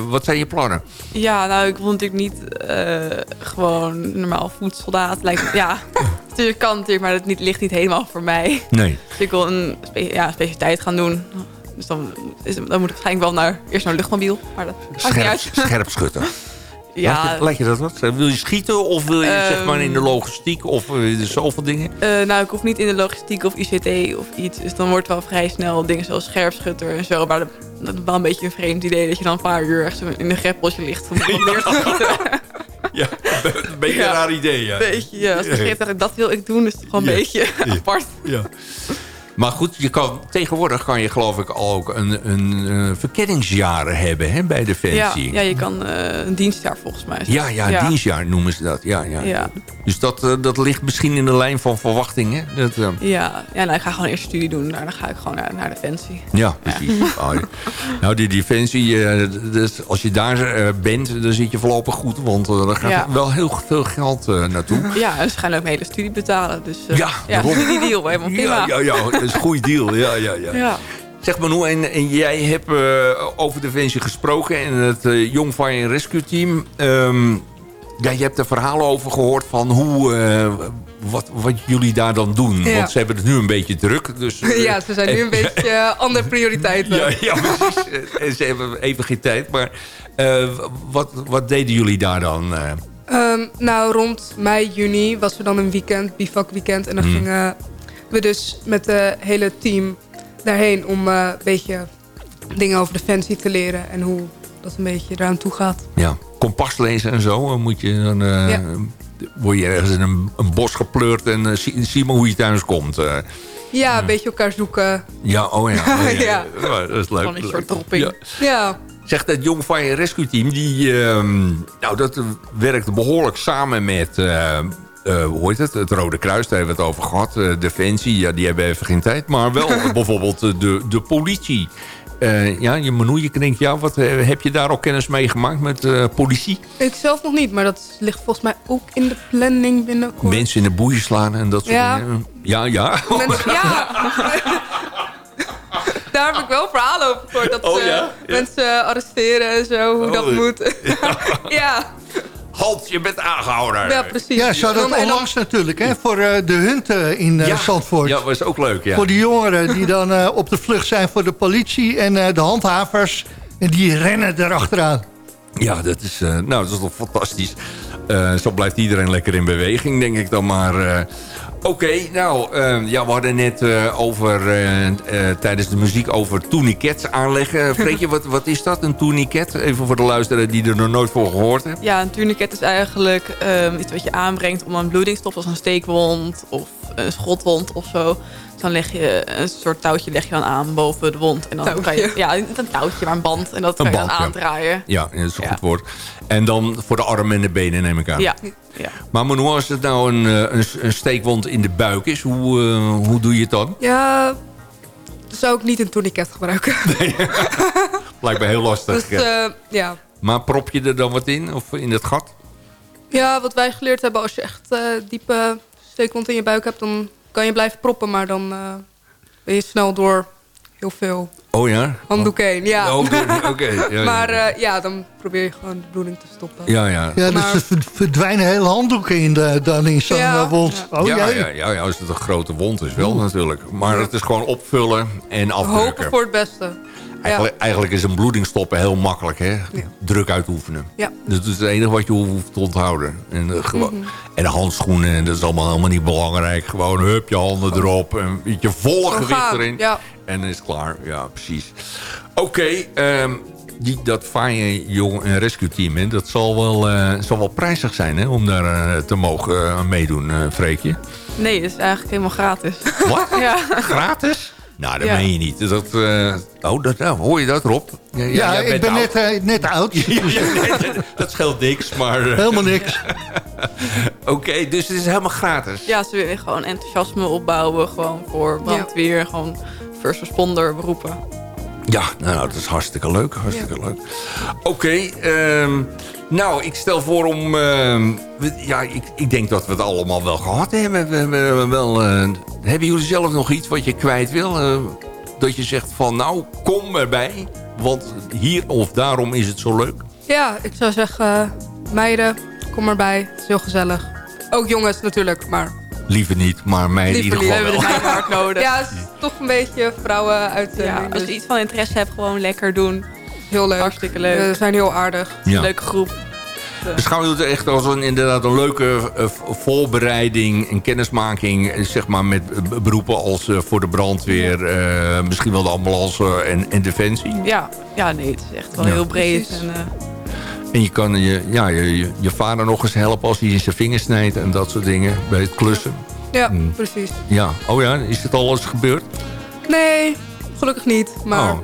Speaker 5: wat zijn je plannen?
Speaker 11: Ja, nou, ik wil natuurlijk niet gewoon normaal voedsoldaat. Lijkt, ja, natuurlijk kan natuurlijk, maar het niet, ligt niet helemaal voor mij.
Speaker 5: Nee.
Speaker 11: Dus ik wil een ja, specialiteit gaan doen. Dus dan, is, dan moet ik waarschijnlijk wel naar, eerst naar luchtmobiel. Maar dat maakt niet
Speaker 5: Scherp,
Speaker 11: uit.
Speaker 5: scherpschutter.
Speaker 11: Ja.
Speaker 5: Lijkt je, lijkt je dat wat? Wil je schieten of wil je zeg maar in de
Speaker 11: Ehm.
Speaker 5: logistiek of eh, zoveel dingen?
Speaker 11: Eh, nou, ik hoef niet in de logistiek of ICT of iets. Dus dan wordt wel vrij snel dingen zoals scherpschutter en zo. Maar dat, dat is wel een beetje een vreemd idee dat je dan een paar uur echt in een greppeltje ligt. Om op neer te schieten.
Speaker 5: Ja, een beetje
Speaker 11: Ja.
Speaker 5: een raar idee. Ja.
Speaker 11: Beetje, ja. Als je dat ik dat wil ik doen, is het gewoon een
Speaker 5: Ja.
Speaker 11: beetje
Speaker 5: Ja.
Speaker 11: apart.
Speaker 5: Ja. Maar goed, je kan, tegenwoordig kan je geloof ik ook een, een, eh, verkenningsjaren hebben hè, bij
Speaker 11: Ja,
Speaker 5: Defensie.
Speaker 11: ja, je kan eh, een dienstjaar volgens mij.
Speaker 5: Ja, ja, dienstjaar noemen ze dat. Ja, ja.
Speaker 11: Ja.
Speaker 5: Dus dat, eh, dat ligt misschien in de lijn van verwachtingen. Dat,
Speaker 11: Ja, ja nou, ik ga gewoon eerst studie doen. Daarna ga ik gewoon naar, naar Defensie.
Speaker 5: ja, precies. Oh, ja. nou, die Defensie, dus als je daar bent, dan zit je voorlopig goed. Want daar gaat
Speaker 11: Ja.
Speaker 5: wel heel veel geld naartoe.
Speaker 11: Ja, en ze gaan ook mijn hele studie betalen. Dus
Speaker 5: Ja,
Speaker 11: ja die deal, helemaal prima.
Speaker 5: Ja, ja, ja, dat is een goede deal. Ja, ja, ja.
Speaker 11: Ja.
Speaker 5: Zeg maar nu, en, en jij hebt eh, over Defensie gesproken en het eh, Young Fire Rescue Team. Ehm, ja, je hebt er verhalen over gehoord van hoe, eh, wat, wat jullie daar dan doen.
Speaker 6: Ja.
Speaker 5: Want ze hebben het nu een beetje druk. Dus,
Speaker 6: Ja, ze zijn nu een beetje eh, andere prioriteiten.
Speaker 5: Ja, ja, precies. en ze hebben even geen tijd. Maar wat, wat deden jullie daar dan? eh?
Speaker 6: Ehm, nou, rond mei, juni was er dan een weekend, bivakweekend. En dan
Speaker 5: Hmm.
Speaker 6: gingen we dus met het hele team daarheen om eh, een beetje dingen over Defensie te leren. En hoe dat een beetje eraan toe gaat.
Speaker 5: Ja, kompas lezen en zo. Dan moet je dan, eh,
Speaker 6: Ja.
Speaker 5: word je ergens in een, een bos gepleurd en eh, zie, zie maar hoe je thuis komt. eh.
Speaker 6: Ja, een beetje elkaar zoeken.
Speaker 5: ja, oh ja. Oh, ja.
Speaker 6: Ja.
Speaker 5: Ja, dat is leuk.
Speaker 6: Gewoon een soort dropping.
Speaker 5: Ja.
Speaker 6: Ja,
Speaker 5: Zegt dat Young Fire Rescue Team, die, ehm, nou, dat eh, werkt behoorlijk samen met, eh, eh, hoe heet het, het Rode Kruis, daar hebben we het over gehad. eh, Defensie, ja, die hebben even geen tijd. Maar wel bijvoorbeeld eh, de, de politie. Eh, ja, je Manoe, je denkt, ja, wat, heb je daar al kennis mee gemaakt met eh, politie?
Speaker 6: ik zelf nog niet. Maar dat ligt volgens mij ook in de planning binnenkort.
Speaker 5: Mensen in de boeien slaan en dat soort
Speaker 6: Ja.
Speaker 5: dingen. Ja, ja.
Speaker 6: Mensen- ja. Daar heb ik wel verhalen over gehoord. Dat
Speaker 5: Oh,
Speaker 6: ze
Speaker 5: ja? Ja.
Speaker 6: mensen arresteren en zo, hoe dat
Speaker 5: Oh,
Speaker 6: moet. ja.
Speaker 5: Halt, je bent aangehouden.
Speaker 6: ja, precies.
Speaker 8: Ja, zo dat onlangs natuurlijk, hè, voor eh, de hunt eh, in eh,
Speaker 5: Ja.
Speaker 8: Zandvoort.
Speaker 5: Ja, was ook leuk, ja.
Speaker 8: Voor die jongeren die dan eh, op de vlucht zijn voor de politie en eh, de handhavers. En die rennen erachteraan.
Speaker 5: Ja, dat is, eh, nou, dat is toch fantastisch. Eh, zo blijft iedereen lekker in beweging, denk ik dan maar. Oké, nou, eh, ja, we hadden net eh, over, eh, eh, tijdens de muziek over tourniquets aanleggen. Freekje, wat, wat is dat, een tourniquet? Even voor de luisteraar die er nog nooit voor gehoord heeft.
Speaker 11: Ja, een tourniquet is eigenlijk ehm, iets wat je aanbrengt om een bloedingstop, als een steekwond of een schotwond of zo. Dan leg je een soort touwtje leg je dan aan boven de wond. En dan
Speaker 6: Touwtje.
Speaker 11: kan je, ja, niet een touwtje, maar een band. En dat
Speaker 5: Een
Speaker 11: kan je dan
Speaker 5: ja.
Speaker 11: aandraaien.
Speaker 5: Ja, dat is een goed woord. En dan voor de armen en de benen, neem ik aan.
Speaker 11: Ja. ja.
Speaker 5: Maar Manu, als het nou een, eh, een, een steekwond in de buik is, hoe, eh, hoe doe je het dan?
Speaker 6: Ja, zou ik niet een tourniquet gebruiken.
Speaker 5: Lijkt me heel lastig.
Speaker 6: Dus
Speaker 5: ja.
Speaker 6: eh, ja.
Speaker 5: Maar prop je er dan wat in? Of in het gat?
Speaker 6: ja, wat wij geleerd hebben, als je echt eh, diepe steekwond in je buik hebt... dan kan je blijven proppen, maar dan eh, ben je snel door heel veel
Speaker 5: Oh ja?
Speaker 6: handdoeken heen. Ja.
Speaker 5: Oh, oké. Ja, ja.
Speaker 6: maar eh, ja, dan probeer je gewoon de bloeding te stoppen.
Speaker 5: Ja, ja.
Speaker 8: Ja, dus
Speaker 6: Maar-
Speaker 8: er ver- verdwijnen hele handdoeken in de, dan in zo'n
Speaker 6: Ja.
Speaker 8: eh, wond. Oh
Speaker 5: ja, ja, ja, ja, als het een grote wond is wel natuurlijk. Maar het is gewoon opvullen en
Speaker 6: Hopen
Speaker 5: afdrukken.
Speaker 6: voor het beste.
Speaker 5: Eigenlijk, eigenlijk is een bloeding stoppen heel makkelijk, hè? Druk uitoefenen.
Speaker 6: Ja.
Speaker 5: Dus dat is het enige wat je hoeft te onthouden. En, eh,
Speaker 6: Mhm.
Speaker 5: en de handschoenen, en dat is allemaal helemaal niet belangrijk. Gewoon hup, je handen erop. En een beetje volle
Speaker 6: Zo
Speaker 5: gewicht erin.
Speaker 6: ja.
Speaker 5: En dan is het klaar. Ja, precies. Oké, ehm, die, dat Fire Jong en Rescue Team, hè, dat zal wel, eh, zal wel prijzig zijn hè, om daar eh, te mogen eh, meedoen, eh Freekje.
Speaker 11: Nee, het is eigenlijk helemaal gratis.
Speaker 5: Wat?
Speaker 11: ja.
Speaker 5: Gratis? Nou, dat
Speaker 11: Ja.
Speaker 5: meen je niet. Dat, eh, oh, dat, nou, hoor je dat, Rob? Ja,
Speaker 8: ik ben
Speaker 5: oud.
Speaker 8: net, eh, net oud.
Speaker 5: Ja, ja, nee, dat scheelt niks, maar... eh,
Speaker 8: Helemaal niks.
Speaker 5: Oké, dus het is helemaal gratis.
Speaker 11: Ja, ze willen gewoon enthousiasme opbouwen. Gewoon voor brandweer, gewoon first responder beroepen.
Speaker 5: Ja, nou, dat is hartstikke leuk. Hartstikke leuk. Oké, ehm, nou, ik stel voor om... ehm, we- ja, ik, ik denk dat we het allemaal wel gehad hebben. We, we hebben wel, eh, hebben jullie zelf nog iets wat je kwijt wil? Eh, dat je zegt van, nou, kom erbij. Want hier of daarom is het zo leuk.
Speaker 6: Ja, ik zou zeggen, eh, meiden, kom erbij. Het is heel gezellig. Ook jongens natuurlijk, maar
Speaker 5: Liever niet, maar mij in ieder geval wel.
Speaker 11: hard nodig.
Speaker 6: Ja, het is toch een beetje vrouwen uit
Speaker 11: Ja, als je iets van interesse hebt, gewoon lekker doen.
Speaker 6: Heel leuk.
Speaker 11: Hartstikke leuk.
Speaker 6: We zijn heel aardig.
Speaker 5: Ja.
Speaker 11: Leuke groep.
Speaker 5: Beschouw je het echt als een, inderdaad een leuke eh, voorbereiding en kennismaking zeg maar, met eh, beroepen als eh, voor de brandweer, eh, misschien wel de ambulance en, en defensie.
Speaker 11: Ja, ja, nee, het is echt wel
Speaker 5: Ja.
Speaker 11: heel breed. En, eh,
Speaker 5: En je kan je, ja, je, je, je vader nog eens helpen als hij in zijn vingers snijdt en dat soort dingen bij het klussen.
Speaker 6: Ja,
Speaker 5: Hmm.
Speaker 6: precies.
Speaker 5: Ja, oh ja, is het al eens gebeurd?
Speaker 6: Nee, gelukkig niet. Maar
Speaker 5: Oh.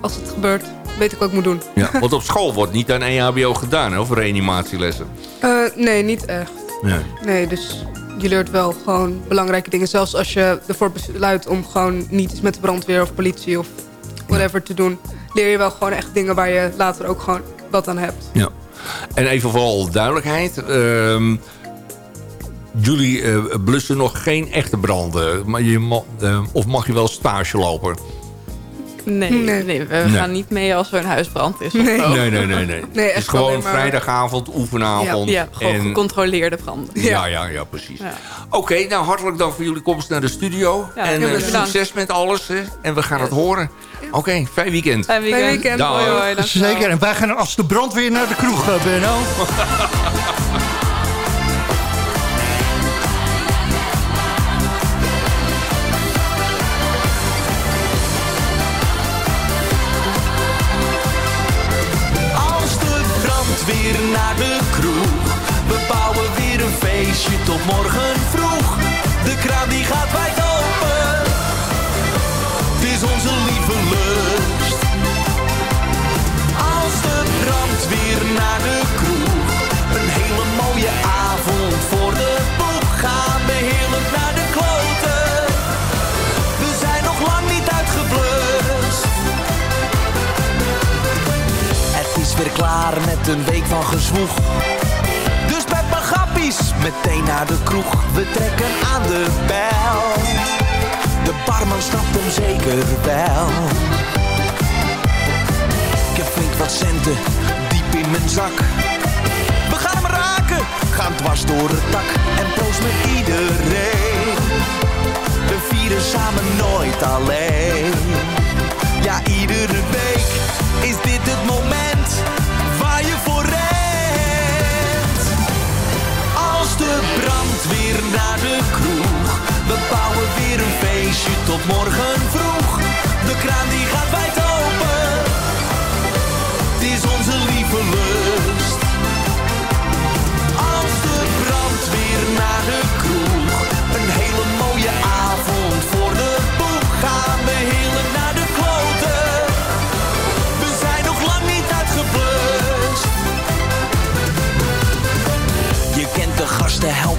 Speaker 6: als het gebeurt, weet ik wat ik moet doen.
Speaker 5: Ja, want op school wordt niet aan E EHBO gedaan, hè, of reanimatielessen.
Speaker 6: Eh, nee, niet echt.
Speaker 5: Nee.
Speaker 6: Nee, dus je leert wel gewoon belangrijke dingen. Zelfs als je ervoor besluit om gewoon niet eens met de brandweer of politie of whatever te doen. Leer je wel gewoon echt dingen waar je later ook gewoon wat aan hebt.
Speaker 5: Ja. En even vooral duidelijkheid. ehm, jullie eh, blussen nog geen echte branden. Maar je eh, of mag je wel stage lopen?
Speaker 11: Nee,
Speaker 6: Nee.
Speaker 11: nee. we
Speaker 5: Nee.
Speaker 11: gaan niet mee als er een huisbrand is. of
Speaker 6: Nee.
Speaker 11: zo.
Speaker 5: Nee, nee, nee. nee.
Speaker 6: Nee,
Speaker 5: het is gewoon
Speaker 6: maar-
Speaker 5: vrijdagavond, oefenavond.
Speaker 11: Ja, gewoon
Speaker 5: en,
Speaker 11: gecontroleerde branden.
Speaker 5: ja, ja, ja, precies.
Speaker 11: Ja.
Speaker 5: Oké, nou hartelijk dank voor jullie komst naar de studio.
Speaker 11: Ja,
Speaker 5: en eh, succes met alles. Hè. En we gaan het horen. Oké, fijn weekend.
Speaker 11: Fijn weekend.
Speaker 6: Fijn weekend.
Speaker 5: Dag.
Speaker 11: Hoi.
Speaker 8: Zeker. En wij gaan als de brandweer naar de kroeg, eh, Benno.
Speaker 4: feestje tot morgen vroeg. De kraan die gaat wijd open. Het is onze lieve lust. Als de brandweer naar de kroeg. Een hele mooie avond voor de boeg. Gaan we heerlijk naar de kloten. We zijn nog lang niet uitgeblust. Het is weer klaar met een week van gezwoeg. Meteen naar de kroeg. We trekken aan de bel. De barman snapt hem zeker wel. Ik heb flink wat centen diep in mijn zak. We gaan hem raken, gaan dwars door het dak. En proost met iedereen. We vieren samen nooit alleen.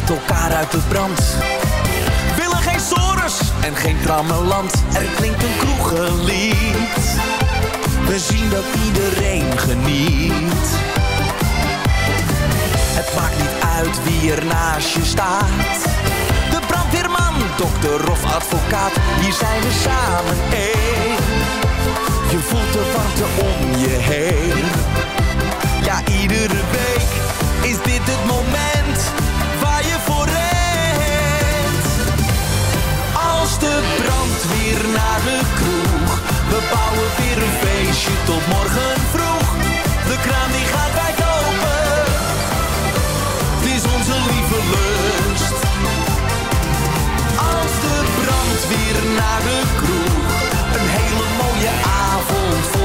Speaker 4: Elkaar uit de brand. Willen geen sores en geen trammeland. Er klinkt een kroegenlied. We zien dat iedereen geniet. Het maakt niet uit wie er naast je staat. De brandweerman, dokter of advocaat. Hier zijn we samen één. Je voelt de warmte om je heen. Ja, iedere week is dit het moment de brandweer naar de kroeg. We bouwen weer een feestje tot morgen vroeg. De kraan die gaat wijd open. Het is onze lieve lust. Als de brandweer naar de kroeg. Een hele mooie avond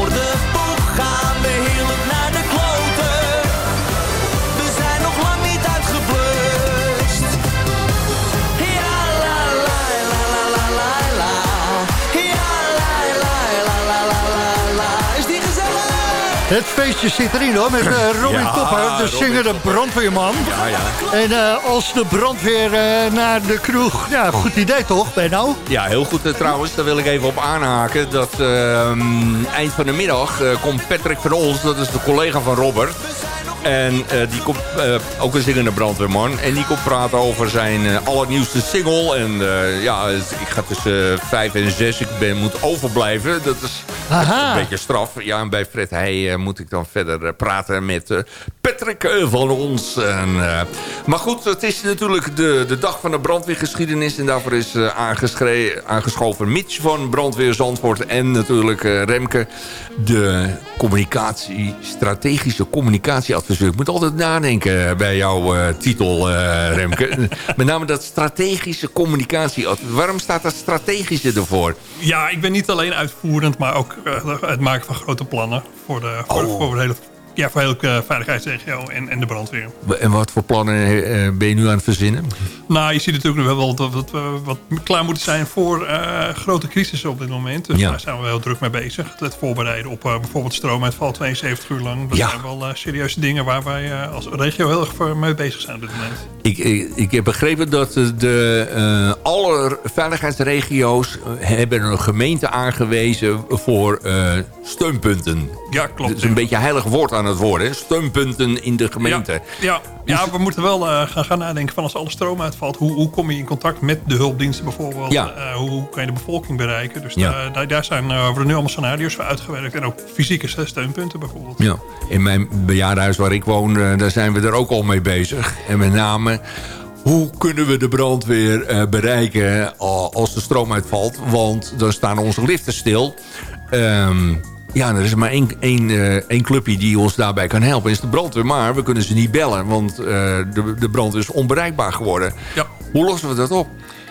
Speaker 8: Het feestje zit erin hoor, met eh, Robin
Speaker 5: Ja,
Speaker 8: Kopper, de
Speaker 5: Robin.
Speaker 8: zinger, de brandweerman.
Speaker 5: Ja, ja.
Speaker 8: En eh, als de brandweer eh, naar de kroeg... Ja, goed idee toch, Benno?
Speaker 5: Ja, heel goed trouwens. Daar wil ik even op aanhaken. Dat ehm, eind van de middag komt Patrick van Ons. Dat is de collega van Robert. En die komt ook een zingende brandweerman. En die komt praten over zijn allernieuwste single. En ja, ik ga tussen vijf en zes. Ik ben, moet overblijven. Dat is
Speaker 8: Aha.
Speaker 5: een beetje straf. Ja, en bij Fred Heij eh, moet ik dan verder eh, praten met eh, Patrick van ons. En, eh, maar goed, het is natuurlijk de, de dag van de brandweergeschiedenis. En daarvoor is eh, aangeschoven Mitch van Brandweer Zandvoort. En natuurlijk eh, Remke, de communicatie, strategische communicatieadviseur. Ik moet altijd nadenken bij jouw eh, titel, eh, Remke. Met name dat strategische communicatie. Waarom staat dat strategische ervoor?
Speaker 15: Ja, ik ben niet alleen uitvoerend, maar ook eh, het maken van grote plannen voor de, voor,
Speaker 5: Oh.
Speaker 15: voor de hele, ja, voor de hele eh, veiligheidsregio en, en de brandweer.
Speaker 5: En wat voor plannen eh, ben je nu aan het verzinnen?
Speaker 15: Nou, je ziet natuurlijk nog wel dat, we wat klaar moeten zijn voor eh, grote crisissen op dit moment. Dus
Speaker 5: Ja.
Speaker 15: daar zijn we heel druk mee bezig. Het voorbereiden op bijvoorbeeld stroomuitval 72 uur lang. Dat
Speaker 5: Ja.
Speaker 15: zijn wel serieuze dingen waar wij als regio heel erg voor mee bezig zijn op dit moment.
Speaker 5: Ik, ik, ik heb begrepen dat de, alle veiligheidsregio's hebben een gemeente aangewezen voor steunpunten.
Speaker 15: Ja, klopt.
Speaker 5: Het is een beetje een heilig woord aan het worden. hè? Steunpunten in de gemeente.
Speaker 15: Ja, ja we moeten wel eh, gaan, gaan nadenken van als alle stroom uitvalt. Hoe, hoe kom je in contact met de hulpdiensten bijvoorbeeld?
Speaker 5: Ja.
Speaker 15: Eh, hoe, kan je de bevolking bereiken? Dus
Speaker 5: Ja.
Speaker 15: daar, zijn, eh, worden nu allemaal scenario's voor uitgewerkt. En ook fysieke steunpunten bijvoorbeeld.
Speaker 5: Ja. In mijn bejaardenhuis waar ik woon, eh, daar zijn we er ook al mee bezig. En met name, hoe kunnen we de brandweer eh, bereiken al- als de stroom uitvalt? Want dan staan onze liften stil. Ehm, ja, er is maar één, één, eh, één clubje die ons daarbij kan helpen. is de brandweer. Maar we kunnen ze niet bellen, want eh, de, de brandweer is onbereikbaar geworden.
Speaker 15: Ja.
Speaker 5: Hoe lossen we dat op?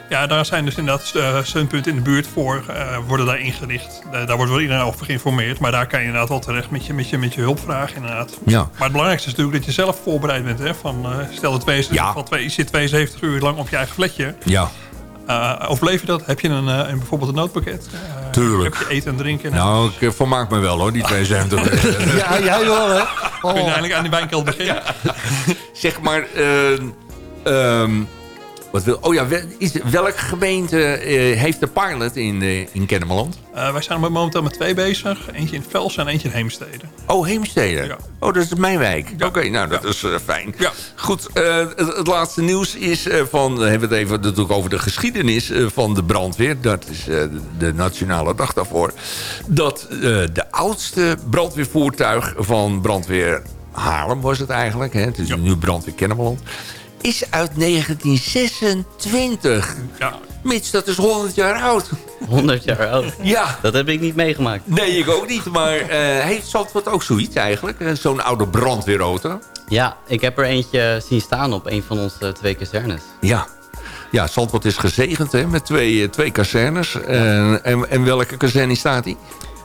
Speaker 15: Ja, daar zijn dus inderdaad eh, steunpunten in de buurt voor, worden daar ingericht. Daar wordt wel iedereen over geïnformeerd, maar daar kan je inderdaad wel terecht met je, met je, met je hulpvraag inderdaad.
Speaker 5: Ja.
Speaker 15: Maar het belangrijkste is natuurlijk dat je zelf voorbereid bent. Hè? Van, stel dat twee, van twee, je zit 72 uur lang op je eigen flatje.
Speaker 5: Ja,
Speaker 15: Eh, overleef je dat? Heb je een, eh, een, bijvoorbeeld een noodpakket? Eh,
Speaker 5: Tuurlijk.
Speaker 15: Heb je eten en drinken?
Speaker 5: nou, ik vermaak me wel hoor, die 72.
Speaker 8: Ja, jij wel, hè?
Speaker 15: Kun je eindelijk aan die wijnkelder beginnen?
Speaker 5: zeg maar, eh, ehm, wat wil, oh ja, is, welke gemeente eh, heeft de pilot in, eh, in Kennemerland?
Speaker 15: Eh, wij zijn momenteel met twee bezig. Eentje in Velsen en eentje in Heemstede.
Speaker 5: Oh, Heemstede. Oh, dat is mijn wijk. Oké, nou, dat is fijn. Goed, het, het laatste nieuws is van... We hebben het even natuurlijk over de geschiedenis van de brandweer. Dat is de nationale dag daarvoor. Dat de oudste brandweervoertuig van brandweer Haarlem was het eigenlijk. Hè? Het is nu brandweer Kennemerland. Is uit 1926.
Speaker 15: Ja.
Speaker 5: Mits, dat is 100 jaar oud.
Speaker 16: 100 jaar oud.
Speaker 5: Ja.
Speaker 16: Dat heb ik niet meegemaakt.
Speaker 5: Nee, ik ook niet. Maar eh, heeft Zandvoort ook zoiets eigenlijk? Eh, Zo'n oude brandweerauto?
Speaker 16: Ja, ik heb er eentje zien staan op een van onze twee kazernes.
Speaker 5: Ja. Ja, Zandvoort is gezegend hè, met twee, eh, twee kazernes. En, en, en welke kazerne staat die?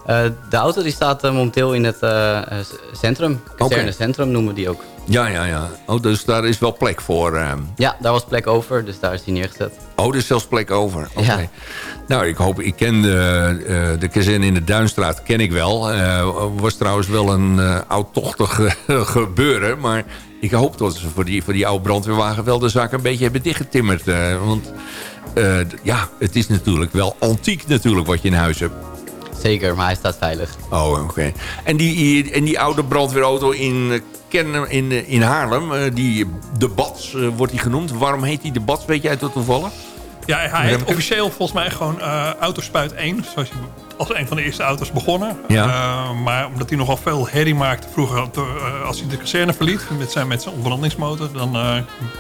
Speaker 16: Eh, de auto die staat eh, momenteel in het eh, centrum. Kazerne Centrum noemen we die ook.
Speaker 5: Ja, ja, ja. Oh, dus daar is wel plek voor.
Speaker 16: Ja, daar was plek over, dus daar is die neergezet.
Speaker 5: Oh, er is zelfs plek over. Oké.
Speaker 16: Ja.
Speaker 5: Nou, ik hoop, ik ken de, de kazerne in de Duinstraat, ken ik wel. Was trouwens wel een oudtochtig gebeuren. Maar ik hoop dat ze voor die, voor die oude brandweerwagen wel de zaak een beetje hebben dichtgetimmerd. want ja, het is natuurlijk wel antiek natuurlijk wat je in huis hebt.
Speaker 16: Zeker, maar hij staat veilig.
Speaker 5: Oh, oké. En, die, en die oude brandweerauto in, eh, in, eh, in Haarlem, eh, die, de Bats wordt die genoemd. Waarom heet die de Bats, weet jij dat toevallig?
Speaker 15: Ja, hij heet officieel volgens mij gewoon eh, Autospuit 1. Zoals hij als een van de eerste auto's begonnen.
Speaker 5: Ja.
Speaker 15: Eh, maar omdat hij nogal veel herrie maakte vroeger... als hij de kazerne verliet met zijn, met zijn ontbrandingsmotor... dan eh,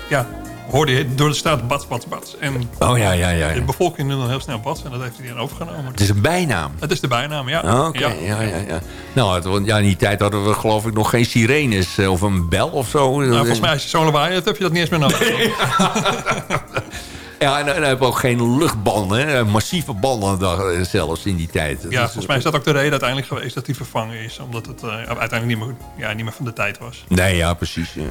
Speaker 15: ja, hoorde je door de straat bats, bats, bats. En
Speaker 5: Oh ja, ja, ja.
Speaker 15: de
Speaker 5: ja.
Speaker 15: bevolking noemde dan heel snel bats. En dat heeft hij dan overgenomen.
Speaker 5: Het is een bijnaam.
Speaker 15: Het is de bijnaam, ja.
Speaker 5: Ah, Oké, ja. Ja, ja, Nou, het, want ja, in die tijd hadden we geloof ik nog geen sirenes eh, of een bel of zo.
Speaker 15: Nou, volgens mij als je zo'n lawaai hebt, heb je dat niet eens meer nodig.
Speaker 5: Ja, en, en heb ook geen luchtbanden, massieve banden eh, zelfs in die tijd.
Speaker 15: Ja,
Speaker 5: is-
Speaker 15: volgens mij is dat ook de reden uiteindelijk geweest dat hij vervangen is. Omdat het eh, uiteindelijk niet meer, ja, niet meer van de tijd was.
Speaker 5: Nee, ja, precies. Eh,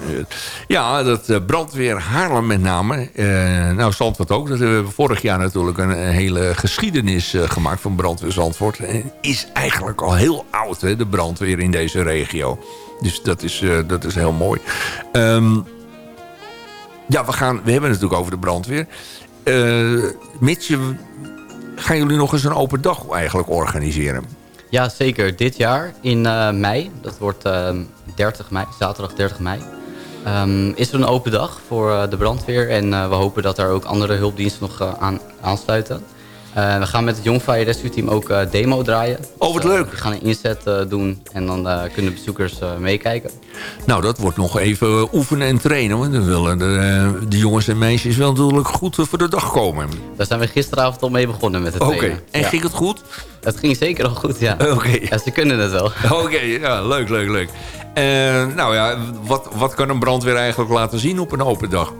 Speaker 5: Ja, dat eh, brandweer Haarlem met name. eh, nou, Zandvoort ook. Dat hebben we vorig jaar natuurlijk een, hele geschiedenis eh, gemaakt van brandweer Zandvoort. Eh, is eigenlijk al heel oud, hè, de brandweer in deze regio. Dus dat is, eh, dat is heel mooi. Ehm, ja, we, gaan, we hebben het natuurlijk over de brandweer. Eh mits je, gaan jullie nog eens een open dag eigenlijk organiseren?
Speaker 16: Ja, zeker. Dit jaar in eh, mei, dat wordt ehm, 30 mei, zaterdag 30 mei... ehm, is er een open dag voor eh, de brandweer. En we hopen dat daar ook andere hulpdiensten nog aan aansluiten. Eh, we gaan met het Young Fire Rescue Team ook eh, demo draaien.
Speaker 5: Oh, wat
Speaker 16: Dus, eh,
Speaker 5: leuk.
Speaker 16: We gaan een inzet doen en dan kunnen bezoekers meekijken.
Speaker 5: Nou, dat wordt nog even oefenen en trainen. Want dan willen de, de jongens en meisjes wel natuurlijk goed voor de dag komen.
Speaker 16: Daar zijn we gisteravond al mee begonnen met het
Speaker 5: Oké,
Speaker 16: trainen.
Speaker 5: en
Speaker 16: Ja.
Speaker 5: ging het goed?
Speaker 16: Het ging zeker al goed, ja.
Speaker 5: Oké.
Speaker 16: Ja, ze kunnen het wel.
Speaker 5: Oké, ja, leuk, leuk, leuk. Nou ja, wat, wat kan een brandweer eigenlijk laten zien op een open dag?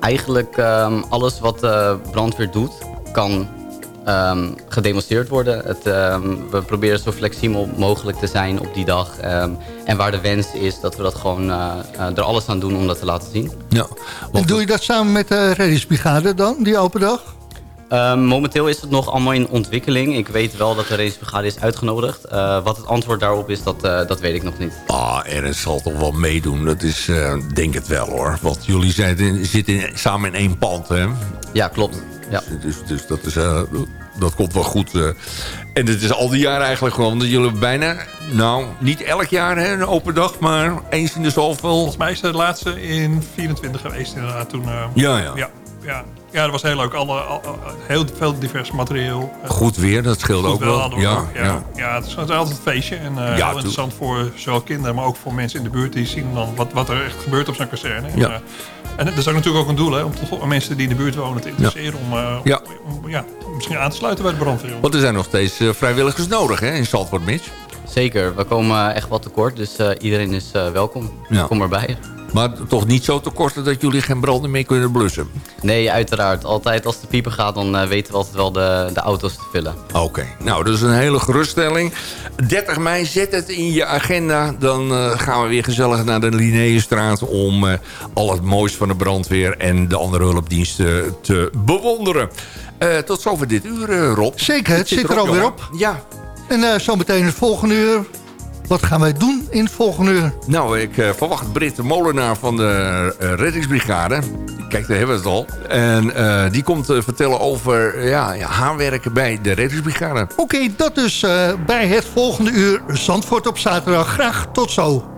Speaker 16: Eigenlijk ehm, alles wat de brandweer doet, kan ehm, gedemonstreerd worden. Het, ehm, we proberen zo flexibel mogelijk te zijn op die dag. ehm, en waar de wens is, dat we dat gewoon eh, eh, er alles aan doen om dat te laten zien.
Speaker 5: Ja.
Speaker 8: En doe je dat samen met de reddingsbrigade dan, die open dag?
Speaker 16: Ehm, momenteel is het nog allemaal in ontwikkeling. Ik weet wel dat de racebrigade is uitgenodigd. Eh, wat het antwoord daarop is, dat, eh, dat weet ik nog niet.
Speaker 5: Ah, Ernst zal toch wel meedoen. Dat is, eh, denk het wel hoor. Want jullie zijn, zitten samen in één pand, hè?
Speaker 16: Ja, klopt. Ja.
Speaker 5: Dus, dus dat, is, eh, dat komt wel goed. eh. En het is al die jaren eigenlijk gewoon. Want jullie hebben bijna, nou, niet elk jaar hè, een open dag, maar eens in de zoveel.
Speaker 15: Volgens mij is de laatste in 24 geweest inderdaad toen. eh,
Speaker 5: Ja, ja.
Speaker 15: ja, ja. Ja, dat was heel leuk. Alle, al- al- heel veel divers materieel. Eh,
Speaker 5: Goed weer, dat scheelt
Speaker 15: goed
Speaker 5: ook wel. Ja,
Speaker 15: ook, ja.
Speaker 5: ja.
Speaker 15: ja. het is altijd een feestje. En eh, heel
Speaker 5: toe.
Speaker 15: interessant voor zowel kinderen, maar ook voor mensen in de buurt. Die zien dan wat, wat er echt gebeurt op zo'n kazerne. En,
Speaker 5: Ja.
Speaker 15: eh, en dat is ook natuurlijk ook een doel, hè, om, toch- om mensen die in de buurt wonen te interesseren. Om, eh,
Speaker 5: Ja.
Speaker 15: om ja, misschien aan te sluiten bij de brandweer.
Speaker 5: Want er zijn nog steeds eh, vrijwilligers nodig hè, in Zandvoort, Mitch.
Speaker 16: Zeker, we komen echt wat tekort. Dus eh, iedereen is eh, welkom.
Speaker 5: Ja.
Speaker 16: Kom erbij.
Speaker 5: Maar toch niet zo te kosten dat jullie geen branden meer kunnen blussen?
Speaker 16: Nee, uiteraard. Altijd als de pieper gaat, dan eh, weten we altijd wel de, de auto's te vullen.
Speaker 5: Oké, nou dat is een hele geruststelling. 30 mei, zet het in je agenda. Dan eh, gaan we weer gezellig naar de Linnaeusstraat... om eh, al het moois van de brandweer en de andere hulpdiensten te bewonderen. Eh, tot zover dit uur, eh, Rob.
Speaker 14: Zeker, het zit er
Speaker 5: erop,
Speaker 14: alweer op.
Speaker 5: Ja.
Speaker 14: En eh zometeen het volgende uur. Wat gaan wij doen in het volgende uur?
Speaker 5: Nou, ik eh, verwacht Britt de Molenaar van de eh, reddingsbrigade. Kijk, daar hebben we het al. En eh, die komt vertellen over ja, ja, haar werken bij de reddingsbrigade.
Speaker 14: Oké, dat dus bij het volgende uur Zandvoort op zaterdag. Graag tot zo.